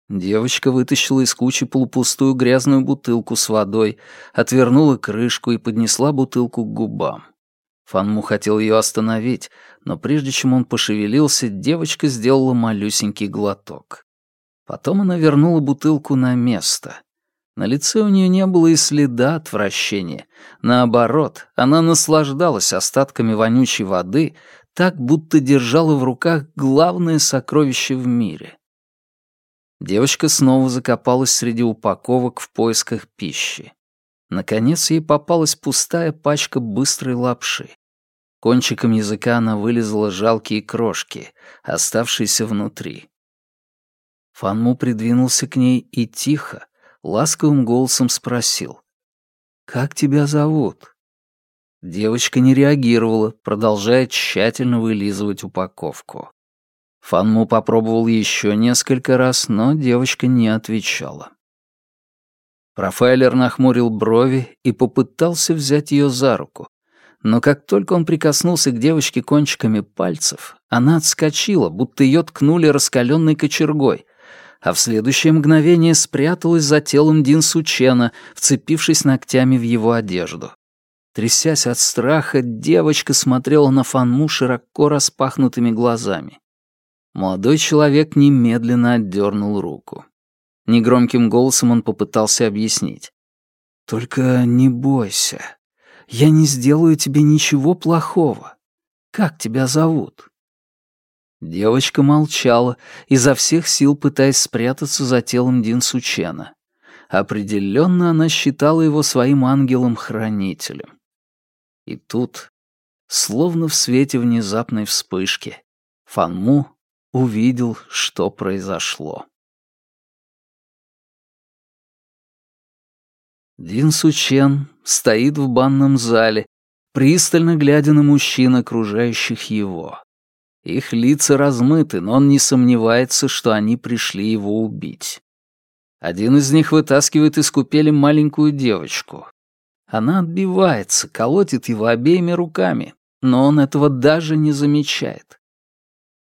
Девочка вытащила из кучи полупустую грязную бутылку с водой, отвернула крышку и поднесла бутылку к губам. Фанму хотел ее остановить, но прежде чем он пошевелился, девочка сделала малюсенький глоток. Потом она вернула бутылку на место. На лице у нее не было и следа отвращения. Наоборот, она наслаждалась остатками вонючей воды, так будто держала в руках главное сокровище в мире. Девочка снова закопалась среди упаковок в поисках пищи. Наконец ей попалась пустая пачка быстрой лапши. Кончиком языка она вылезла жалкие крошки, оставшиеся внутри. Фанму придвинулся к ней и тихо, ласковым голосом спросил. «Как тебя зовут?» Девочка не реагировала, продолжая тщательно вылизывать упаковку. Фанму попробовал еще несколько раз, но девочка не отвечала. Профайлер нахмурил брови и попытался взять ее за руку. Но как только он прикоснулся к девочке кончиками пальцев, она отскочила, будто ее ткнули раскаленной кочергой, а в следующее мгновение спряталась за телом Дин Сучена, вцепившись ногтями в его одежду. Трясясь от страха, девочка смотрела на Фанму широко распахнутыми глазами. Молодой человек немедленно отдернул руку. Негромким голосом он попытался объяснить. «Только не бойся. Я не сделаю тебе ничего плохого. Как тебя зовут?» Девочка молчала, изо всех сил пытаясь спрятаться за телом Дин Сучена. Определенно она считала его своим ангелом-хранителем. И тут, словно в свете внезапной вспышки, Фанму увидел, что произошло. Дин Сучен стоит в банном зале, пристально глядя на мужчин, окружающих его. Их лица размыты, но он не сомневается, что они пришли его убить. Один из них вытаскивает из купели маленькую девочку. Она отбивается, колотит его обеими руками, но он этого даже не замечает.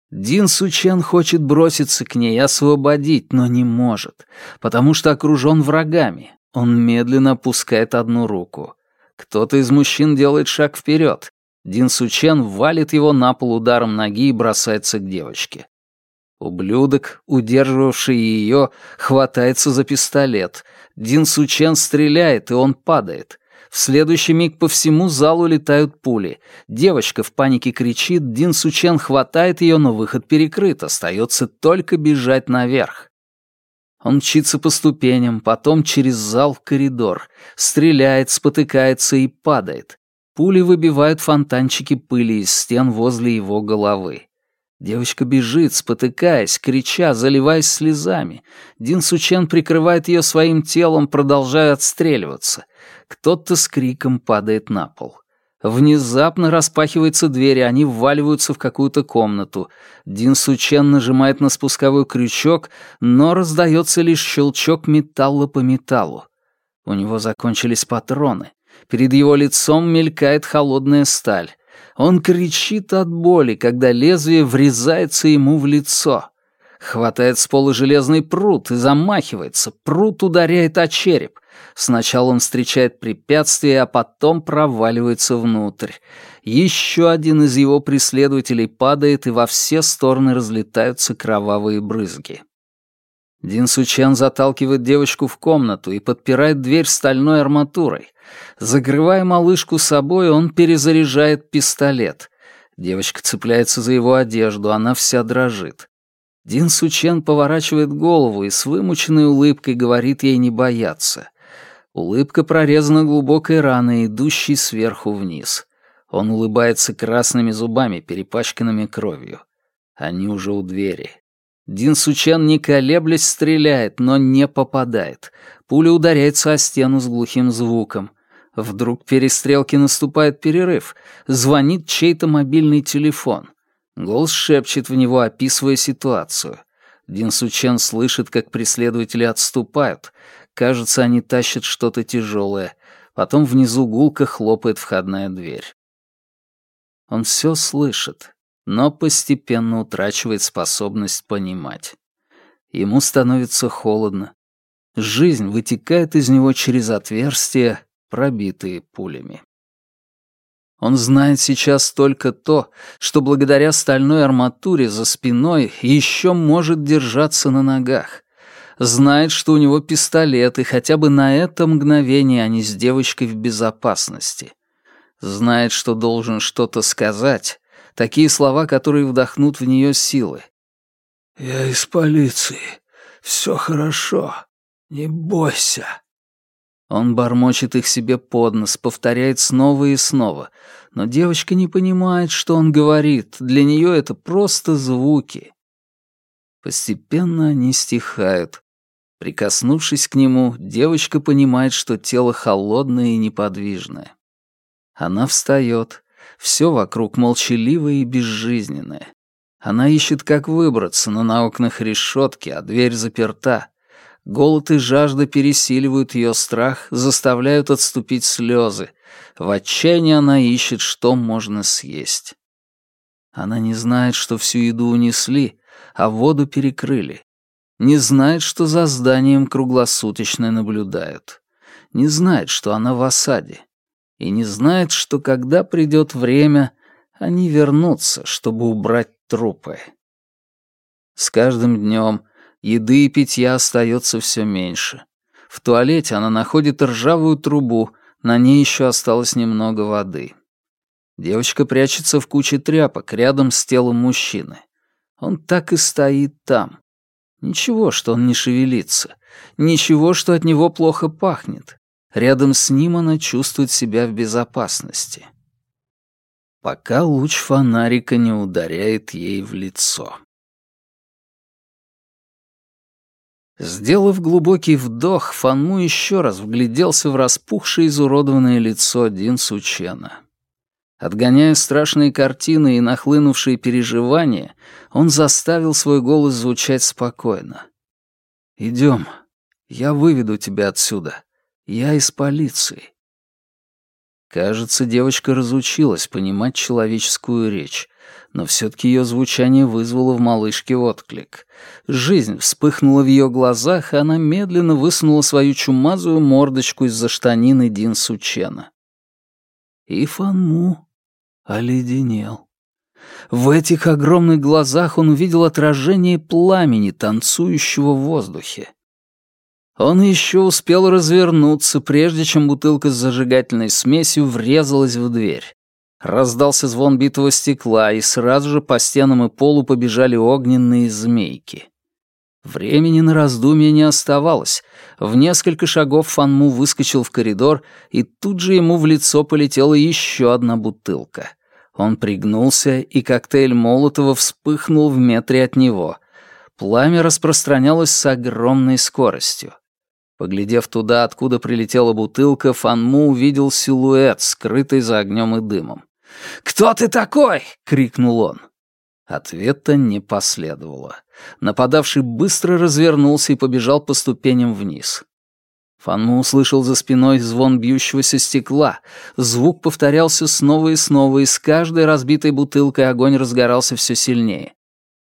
Дин Сучен хочет броситься к ней, освободить, но не может, потому что окружен врагами. Он медленно опускает одну руку. Кто-то из мужчин делает шаг вперед. Дин Сучен валит его на пол ударом ноги и бросается к девочке. Ублюдок, удерживавший ее, хватается за пистолет. Дин Сучен стреляет, и он падает. В следующий миг по всему залу летают пули. Девочка в панике кричит, Дин Сучен хватает ее, но выход перекрыт, остается только бежать наверх. Он мчится по ступеням, потом через зал в коридор, стреляет, спотыкается и падает. Пули выбивают фонтанчики пыли из стен возле его головы. Девочка бежит, спотыкаясь, крича, заливаясь слезами. Дин Сучен прикрывает ее своим телом, продолжая отстреливаться. Кто-то с криком падает на пол. Внезапно распахивается дверь, и они вваливаются в какую-то комнату. Дин Сучен нажимает на спусковой крючок, но раздается лишь щелчок металла по металлу. У него закончились патроны. Перед его лицом мелькает холодная сталь. Он кричит от боли, когда лезвие врезается ему в лицо. Хватает с пола железный прут и замахивается. Прут ударяет о череп. Сначала он встречает препятствие, а потом проваливается внутрь. Еще один из его преследователей падает, и во все стороны разлетаются кровавые брызги. Дин Сучен заталкивает девочку в комнату и подпирает дверь стальной арматурой. Закрывая малышку собой, он перезаряжает пистолет. Девочка цепляется за его одежду, она вся дрожит. Дин Сучен поворачивает голову и с вымученной улыбкой говорит ей не бояться. Улыбка прорезана глубокой раной, идущей сверху вниз. Он улыбается красными зубами, перепачканными кровью. Они уже у двери. Дин Сучен, не колеблясь, стреляет, но не попадает. Пуля ударяется о стену с глухим звуком. Вдруг перестрелки наступает перерыв. Звонит чей-то мобильный телефон. Голос шепчет в него, описывая ситуацию. Дин Сучен слышит, как преследователи отступают. Кажется, они тащат что-то тяжелое. Потом внизу гулко хлопает входная дверь. Он все слышит, но постепенно утрачивает способность понимать. Ему становится холодно. Жизнь вытекает из него через отверстия, пробитые пулями. Он знает сейчас только то, что благодаря стальной арматуре за спиной еще может держаться на ногах. Знает, что у него пистолет, и хотя бы на это мгновение они с девочкой в безопасности. Знает, что должен что-то сказать, такие слова, которые вдохнут в нее силы. «Я из полиции. Все хорошо. Не бойся». Он бормочет их себе под нос, повторяет снова и снова. Но девочка не понимает, что он говорит. Для нее это просто звуки. Постепенно они стихают. Прикоснувшись к нему, девочка понимает, что тело холодное и неподвижное. Она встает. Все вокруг молчаливое и безжизненное. Она ищет, как выбраться, но на окнах решетки, а дверь заперта. Голод и жажда пересиливают ее страх, заставляют отступить слезы. В отчаянии она ищет, что можно съесть. Она не знает, что всю еду унесли, а воду перекрыли. Не знает, что за зданием круглосуточно наблюдают. Не знает, что она в осаде и не знает, что когда придет время, они вернутся, чтобы убрать трупы. С каждым днем еды и питья остается все меньше. В туалете она находит ржавую трубу, на ней еще осталось немного воды. Девочка прячется в куче тряпок рядом с телом мужчины. Он так и стоит там. Ничего, что он не шевелится. Ничего, что от него плохо пахнет. Рядом с ним она чувствует себя в безопасности. Пока луч фонарика не ударяет ей в лицо. Сделав глубокий вдох, Фанму еще раз вгляделся в распухшее изуродованное лицо Дин Сучена. Отгоняя страшные картины и нахлынувшие переживания, он заставил свой голос звучать спокойно. «Идем, я выведу тебя отсюда. Я из полиции. Кажется, девочка разучилась понимать человеческую речь, но все-таки ее звучание вызвало в малышке отклик. Жизнь вспыхнула в ее глазах, и она медленно высунула свою чумазую мордочку из-за штанины Дин Сучена. И Фанму оледенел. В этих огромных глазах он увидел отражение пламени, танцующего в воздухе. Он еще успел развернуться, прежде чем бутылка с зажигательной смесью врезалась в дверь. Раздался звон битого стекла, и сразу же по стенам и полу побежали огненные змейки. Времени на раздумье не оставалось. В несколько шагов Фанму выскочил в коридор, и тут же ему в лицо полетела еще одна бутылка. Он пригнулся, и коктейль Молотова вспыхнул в метре от него. Пламя распространялось с огромной скоростью. Поглядев туда, откуда прилетела бутылка, Фанму увидел силуэт, скрытый за огнем и дымом. «Кто ты такой?» — крикнул он. Ответа не последовало. Нападавший быстро развернулся и побежал по ступеням вниз. Фанму услышал за спиной звон бьющегося стекла. Звук повторялся снова и снова, и с каждой разбитой бутылкой огонь разгорался все сильнее.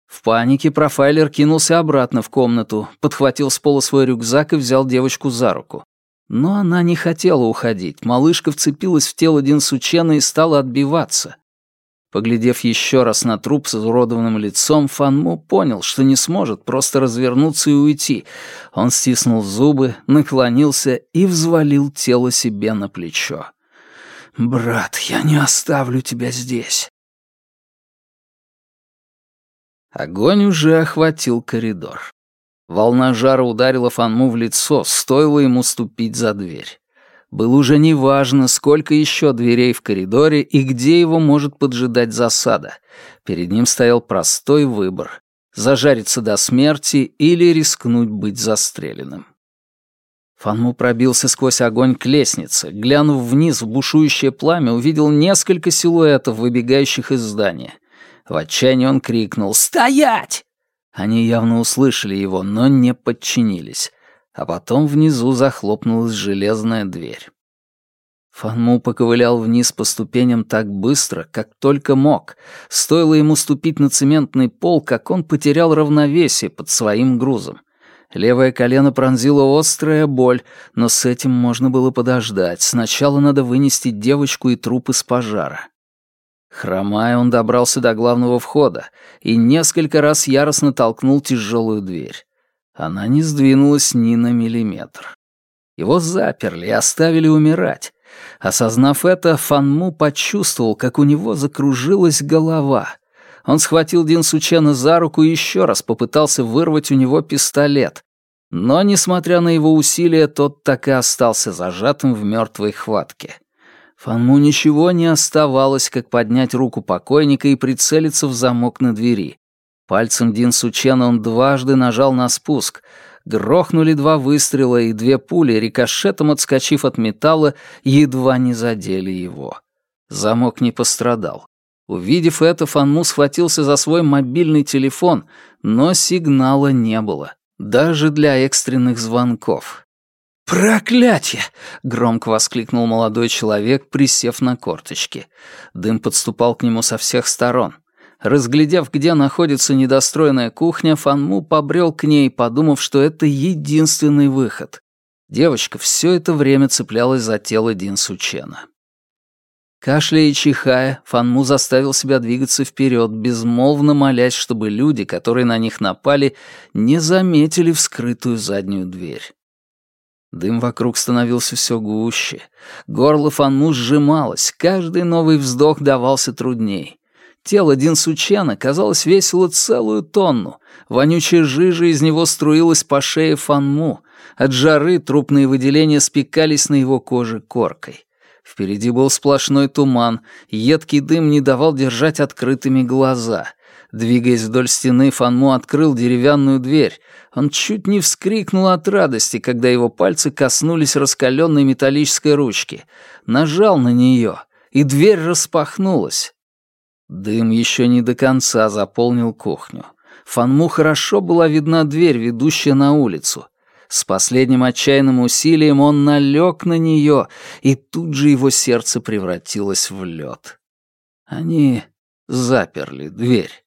В панике профайлер кинулся обратно в комнату, подхватил с пола свой рюкзак и взял девочку за руку. Но она не хотела уходить. Малышка вцепилась в тело Дин Сучена и стала отбиваться. Поглядев еще раз на труп с изуродованным лицом, Фанму понял, что не сможет просто развернуться и уйти. Он стиснул зубы, наклонился и взвалил тело себе на плечо. «Брат, я не оставлю тебя здесь. Огонь уже охватил коридор. Волна жара ударила Фанму в лицо, стоило ему ступить за дверь. Было уже неважно, сколько еще дверей в коридоре и где его может поджидать засада. Перед ним стоял простой выбор — зажариться до смерти или рискнуть быть застреленным. Фанму пробился сквозь огонь к лестнице. Глянув вниз в бушующее пламя, увидел несколько силуэтов, выбегающих из здания. В отчаянии он крикнул «Стоять!». Они явно услышали его, но не подчинились. А потом внизу захлопнулась железная дверь. Фанму поковылял вниз по ступеням так быстро, как только мог. Стоило ему ступить на цементный пол, как он потерял равновесие под своим грузом. Левое колено пронзила острая боль, но с этим можно было подождать. Сначала надо вынести девочку и труп из пожара. Хромая, он добрался до главного входа и несколько раз яростно толкнул тяжелую дверь. Она не сдвинулась ни на миллиметр. Его заперли и оставили умирать. Осознав это, Фанму почувствовал, как у него закружилась голова. Он схватил Дин Сучена за руку и еще раз попытался вырвать у него пистолет. Но, несмотря на его усилия, тот так и остался зажатым в мертвой хватке. Фанму ничего не оставалось, как поднять руку покойника и прицелиться в замок на двери. Пальцем Дин Сучена он дважды нажал на спуск — грохнули два выстрела, и две пули, рикошетом отскочив от металла, едва не задели его. Замок не пострадал. Увидев это, Фанму схватился за свой мобильный телефон, но сигнала не было, даже для экстренных звонков. «Проклятие!» — громко воскликнул молодой человек, присев на корточки. Дым подступал к нему со всех сторон. Разглядев, где находится недостроенная кухня, Фанму побрел к ней, подумав, что это единственный выход. Девочка все это время цеплялась за тело Дин Сучена. Кашляя и чихая, Фанму заставил себя двигаться вперед, безмолвно молясь, чтобы люди, которые на них напали, не заметили вскрытую заднюю дверь. Дым вокруг становился все гуще. Горло Фанму сжималось, каждый новый вздох давался трудней. Тело Дин Сучена, казалось, весило целую тонну. Вонючая жижа из него струилась по шее Фанму. От жары трупные выделения спекались на его коже коркой. Впереди был сплошной туман, едкий дым не давал держать открытыми глаза. Двигаясь вдоль стены, Фанму открыл деревянную дверь. Он чуть не вскрикнул от радости, когда его пальцы коснулись раскаленной металлической ручки. Нажал на нее, и дверь распахнулась. Дым еще не до конца заполнил кухню. Фанму хорошо была видна дверь, ведущая на улицу. С последним отчаянным усилием он налег на нее, и тут же его сердце превратилось в лед. Они заперли дверь.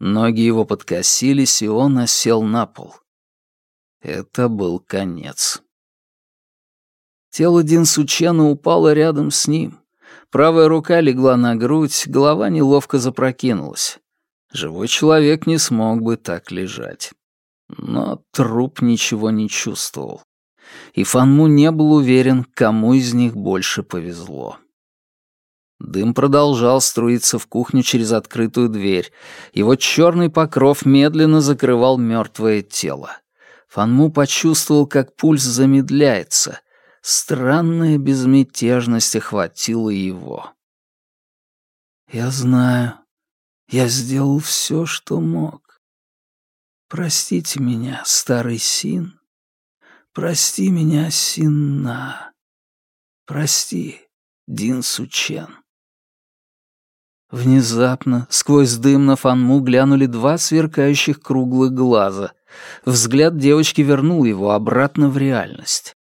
Ноги его подкосились, и он осел на пол. Это был конец. Тело Дин Сучена упало рядом с ним. Правая рука легла на грудь, голова неловко запрокинулась. Живой человек не смог бы так лежать. Но труп ничего не чувствовал. И Фанму не был уверен, кому из них больше повезло. Дым продолжал струиться в кухню через открытую дверь. Его черный покров медленно закрывал мертвое тело. Фанму почувствовал, как пульс замедляется, Странная безмятежность охватила его. «Я знаю, я сделал все, что мог. Простите меня, старый Син. Прости меня, Синна. Прости, Дин Сучен». Внезапно сквозь дым на Фанму глянули два сверкающих круглых глаза. Взгляд девочки вернул его обратно в реальность.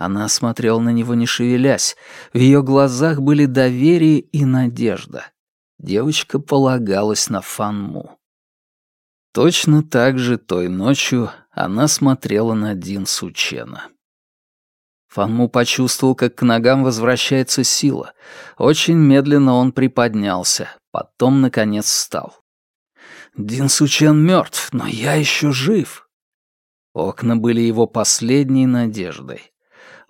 Она смотрела на него не шевелясь. В ее глазах были доверие и надежда. Девочка полагалась на Фанму. Точно так же той ночью она смотрела на Дин Сучена. Фанму почувствовал, как к ногам возвращается сила. Очень медленно он приподнялся, потом, наконец, встал. «Дин Сучен мертв, но я еще жив». Окна были его последней надеждой.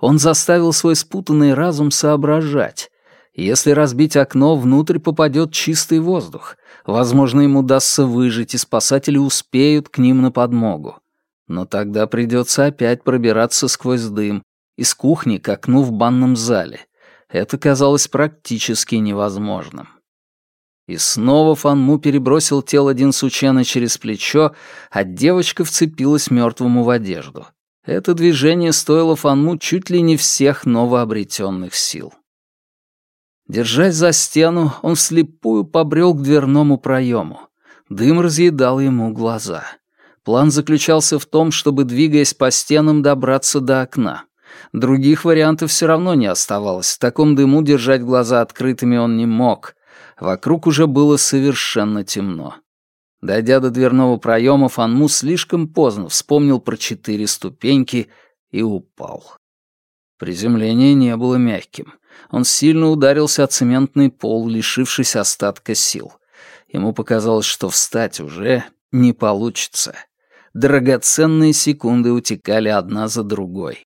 Он заставил свой спутанный разум соображать. Если разбить окно, внутрь попадет чистый воздух. Возможно, ему удастся выжить, и спасатели успеют к ним на подмогу. Но тогда придется опять пробираться сквозь дым, из кухни к окну в банном зале. Это казалось практически невозможным. И снова Фанму перебросил тело Дин Сучена через плечо, а девочка вцепилась мертвому в одежду. Это движение стоило Фанму чуть ли не всех новообретенных сил. Держась за стену, он вслепую побрел к дверному проему. Дым разъедал ему глаза. План заключался в том, чтобы, двигаясь по стенам, добраться до окна. Других вариантов все равно не оставалось. В таком дыму держать глаза открытыми он не мог. Вокруг уже было совершенно темно. Дойдя до дверного проема, Фанму слишком поздно вспомнил про четыре ступеньки и упал. Приземление не было мягким. Он сильно ударился о цементный пол, лишившись остатка сил. Ему показалось, что встать уже не получится. Драгоценные секунды утекали одна за другой.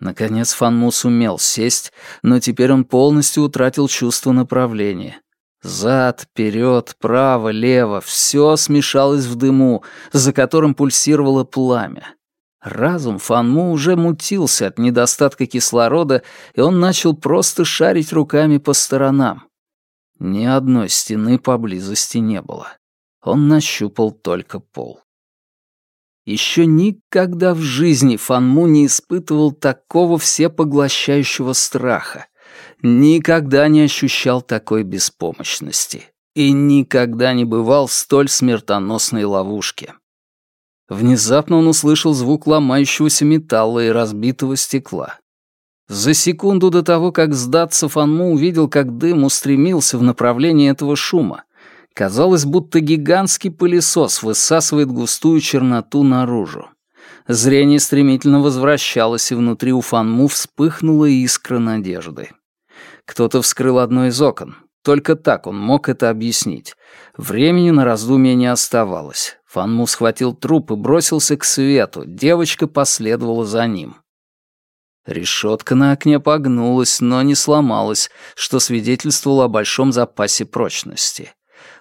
Наконец Фанму сумел сесть, но теперь он полностью утратил чувство направления. Зад, вперед, право, лево — все смешалось в дыму, за которым пульсировало пламя. Разум Фанму уже мутился от недостатка кислорода, и он начал просто шарить руками по сторонам. Ни одной стены поблизости не было. Он нащупал только пол. Еще никогда в жизни Фанму не испытывал такого всепоглощающего страха, никогда не ощущал такой беспомощности и никогда не бывал в столь смертоносной ловушке. Внезапно он услышал звук ломающегося металла и разбитого стекла. За секунду до того, как сдаться, Фанму увидел, как дым устремился в направлении этого шума. Казалось, будто гигантский пылесос высасывает густую черноту наружу. Зрение стремительно возвращалось, и внутри у Фанму вспыхнула искра надежды. Кто-то вскрыл одно из окон. Только так он мог это объяснить. Времени на раздумье не оставалось. Фанму схватил труп и бросился к свету. Девочка последовала за ним. Решетка на окне погнулась, но не сломалась, что свидетельствовало о большом запасе прочности.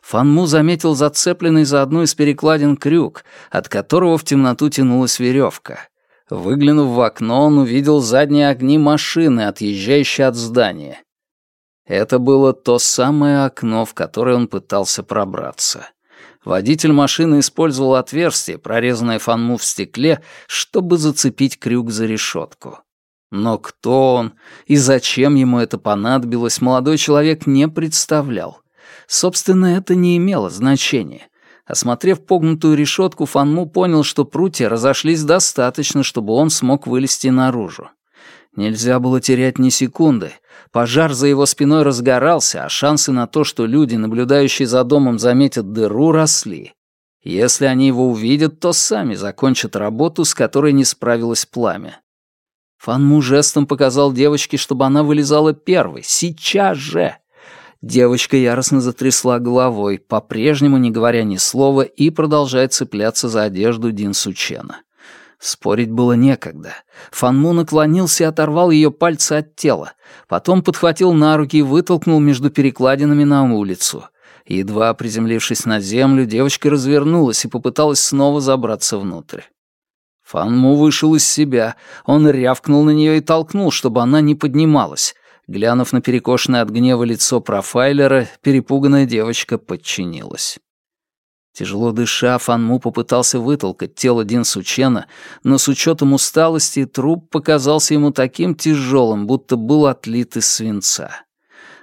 Фанму заметил зацепленный за одну из перекладин крюк, от которого в темноту тянулась веревка. Выглянув в окно, он увидел задние огни машины, отъезжающей от здания. Это было то самое окно, в которое он пытался пробраться. Водитель машины использовал отверстие, прорезанное фанму в стекле, чтобы зацепить крюк за решетку. Но кто он и зачем ему это понадобилось, молодой человек не представлял. Собственно, это не имело значения. Осмотрев погнутую решетку, Фанму понял, что прутья разошлись достаточно, чтобы он смог вылезти наружу. Нельзя было терять ни секунды. Пожар за его спиной разгорался, а шансы на то, что люди, наблюдающие за домом, заметят дыру, росли. Если они его увидят, то сами закончат работу, с которой не справилось пламя. Фанму жестом показал девочке, чтобы она вылезала первой. Сейчас же! Девочка яростно затрясла головой, по-прежнему не говоря ни слова и продолжая цепляться за одежду Дин Сучена. Спорить было некогда. Фанму наклонился и оторвал ее пальцы от тела. Потом подхватил на руки и вытолкнул между перекладинами на улицу. Едва приземлившись на землю, девочка развернулась и попыталась снова забраться внутрь. Фанму вышел из себя. Он рявкнул на нее и толкнул, чтобы она не поднималась. Глянув на перекошенное от гнева лицо профайлера, перепуганная девочка подчинилась. Тяжело дыша, Фанму попытался вытолкать тело Дин Сучена, но с учетом усталости труп показался ему таким тяжелым, будто был отлит из свинца.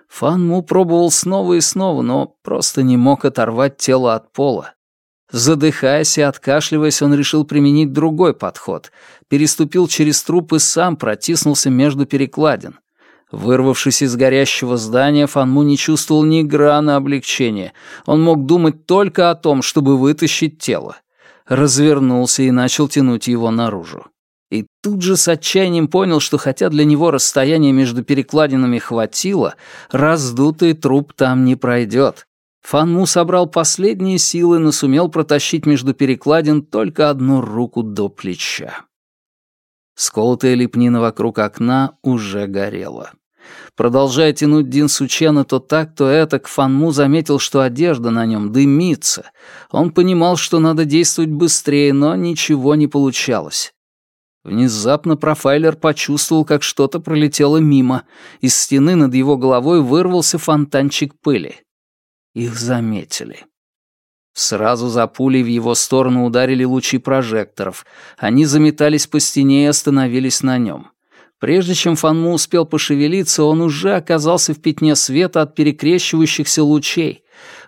Фанму пробовал снова и снова, но просто не мог оторвать тело от пола. Задыхаясь и откашливаясь, он решил применить другой подход. Переступил через труп и сам протиснулся между перекладин. Вырвавшись из горящего здания, Фанму не чувствовал ни грана облегчения. Он мог думать только о том, чтобы вытащить тело. Развернулся и начал тянуть его наружу. И тут же с отчаянием понял, что хотя для него расстояние между перекладинами хватило, раздутый труп там не пройдет. Фанму собрал последние силы, но сумел протащить между перекладин только одну руку до плеча. Сколотая лепнина вокруг окна уже горела. Продолжая тянуть Дин Сучена то так, то это, Фанму заметил, что одежда на нем дымится. Он понимал, что надо действовать быстрее, но ничего не получалось. Внезапно профайлер почувствовал, как что-то пролетело мимо. Из стены над его головой вырвался фонтанчик пыли. Их заметили. Сразу за пулей в его сторону ударили лучи прожекторов. Они заметались по стене и остановились на нем. Прежде чем Фанму успел пошевелиться, он уже оказался в пятне света от перекрещивающихся лучей.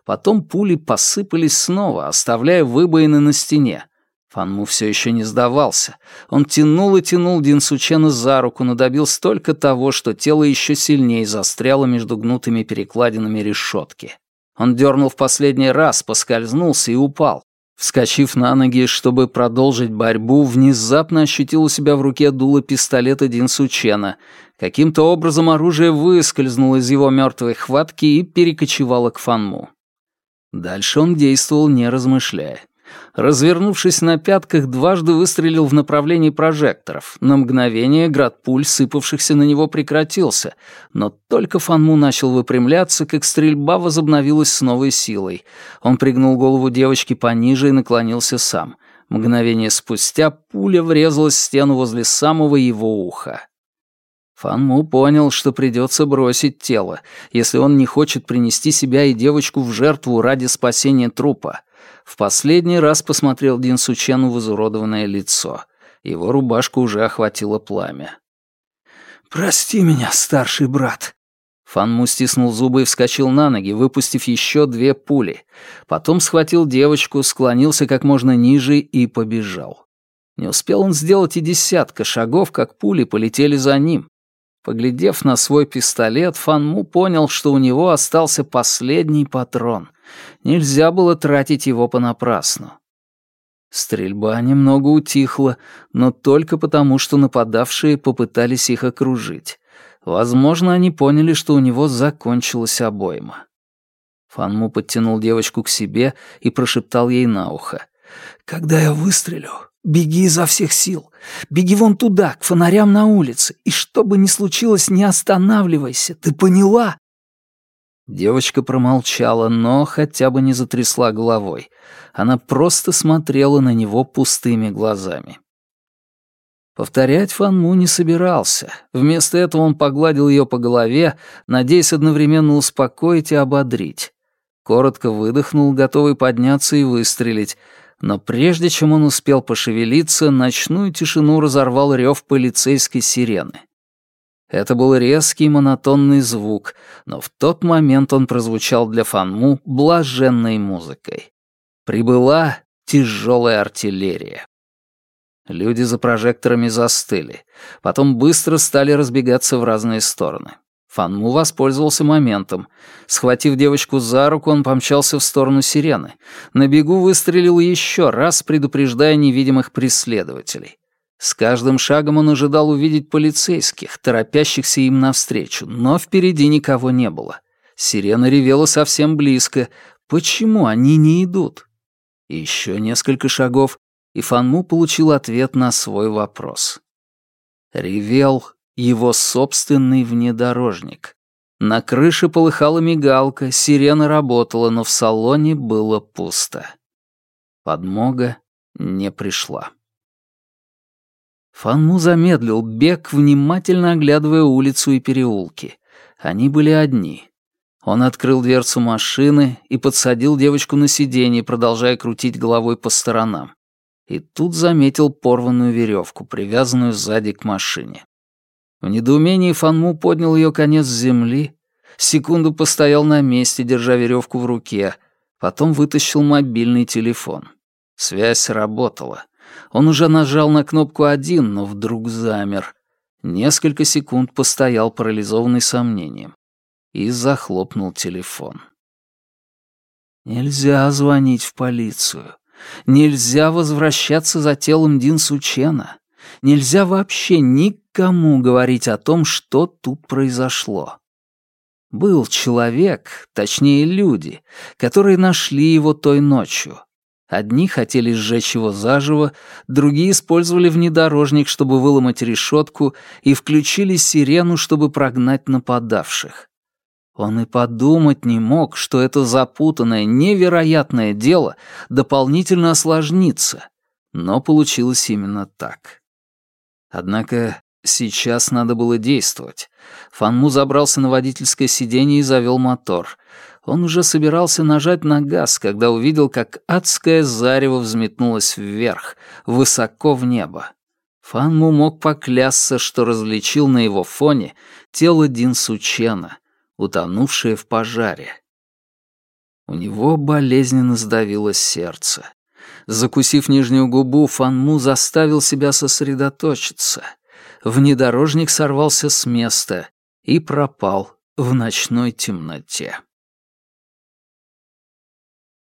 Потом пули посыпались снова, оставляя выбоины на стене. Фанму все еще не сдавался. Он тянул и тянул Дин Сучена за руку, но добился только того, что тело еще сильнее застряло между гнутыми перекладинами решетки. Он дернул в последний раз, поскользнулся и упал. Вскочив на ноги, чтобы продолжить борьбу, внезапно ощутил у себя в руке дуло пистолета Дин Сучена. Каким-то образом оружие выскользнуло из его мертвой хватки и перекочевало к Фанму. Дальше он действовал, не размышляя. Развернувшись на пятках, дважды выстрелил в направлении прожекторов. На мгновение град пуль, сыпавшихся на него, прекратился, но только Фанму начал выпрямляться, как стрельба возобновилась с новой силой. Он пригнул голову девочки пониже и наклонился сам. Мгновение спустя пуля врезалась в стену возле самого его уха. Фанму понял, что придется бросить тело, если он не хочет принести себя и девочку в жертву ради спасения трупа. В последний раз посмотрел Дин Сучену в изуродованное лицо. Его рубашку уже охватило пламя. «Прости меня, старший брат». Фанму стиснул зубы и вскочил на ноги, выпустив еще две пули. Потом схватил девочку, склонился как можно ниже и побежал. Не успел он сделать и десятка шагов, как пули полетели за ним. Поглядев на свой пистолет, Фанму понял, что у него остался последний патрон — Нельзя было тратить его понапрасну. Стрельба немного утихла, но только потому, что нападавшие попытались их окружить. Возможно, они поняли, что у него закончилась обойма. Фанму подтянул девочку к себе и прошептал ей на ухо. «Когда я выстрелю, беги изо всех сил. Беги вон туда, к фонарям на улице, и что бы ни случилось, не останавливайся. Ты поняла?» Девочка промолчала, но хотя бы не затрясла головой. Она просто смотрела на него пустыми глазами. Повторять Фанму не собирался. Вместо этого он погладил ее по голове, надеясь одновременно успокоить и ободрить. Коротко выдохнул, готовый подняться и выстрелить, но прежде чем он успел пошевелиться, ночную тишину разорвал рев полицейской сирены. Это был резкий монотонный звук, но в тот момент он прозвучал для Фанму блаженной музыкой. Прибыла тяжелая артиллерия. Люди за прожекторами застыли, потом быстро стали разбегаться в разные стороны. Фанму воспользовался моментом. Схватив девочку за руку, он помчался в сторону сирены. На бегу выстрелил еще раз, предупреждая невидимых преследователей. С каждым шагом он ожидал увидеть полицейских, торопящихся им навстречу, но впереди никого не было. Сирена ревела совсем близко. Почему они не идут? Еще несколько шагов, и Фанму получил ответ на свой вопрос. Ревел его собственный внедорожник. На крыше полыхала мигалка, сирена работала, но в салоне было пусто. Подмога не пришла. Фанму замедлил бег, внимательно оглядывая улицу и переулки. Они были одни. Он открыл дверцу машины и подсадил девочку на сиденье, продолжая крутить головой по сторонам. И тут заметил порванную веревку, привязанную сзади к машине. В недоумении Фанму поднял ее конец с земли, секунду постоял на месте, держа веревку в руке, потом вытащил мобильный телефон. Связь работала. Он уже нажал на кнопку «один», но вдруг замер. Несколько секунд постоял, парализованный сомнением. И захлопнул телефон. Нельзя звонить в полицию. Нельзя возвращаться за телом Дин Сучена. Нельзя вообще никому говорить о том, что тут произошло. Был человек, точнее люди, которые нашли его той ночью. Одни хотели сжечь его заживо, другие использовали внедорожник, чтобы выломать решетку, и включили сирену, чтобы прогнать нападавших. Он и подумать не мог, что это запутанное, невероятное дело дополнительно осложнится, но получилось именно так. Однако сейчас надо было действовать. Фанму забрался на водительское сиденье и завел мотор — он уже собирался нажать на газ, когда увидел, как адское зарево взметнулось вверх, высоко в небо. Фанму мог поклясться, что различил на его фоне тело Дин Сучена, утонувшее в пожаре. У него болезненно сдавилось сердце. Закусив нижнюю губу, Фанму заставил себя сосредоточиться. Внедорожник сорвался с места и пропал в ночной темноте.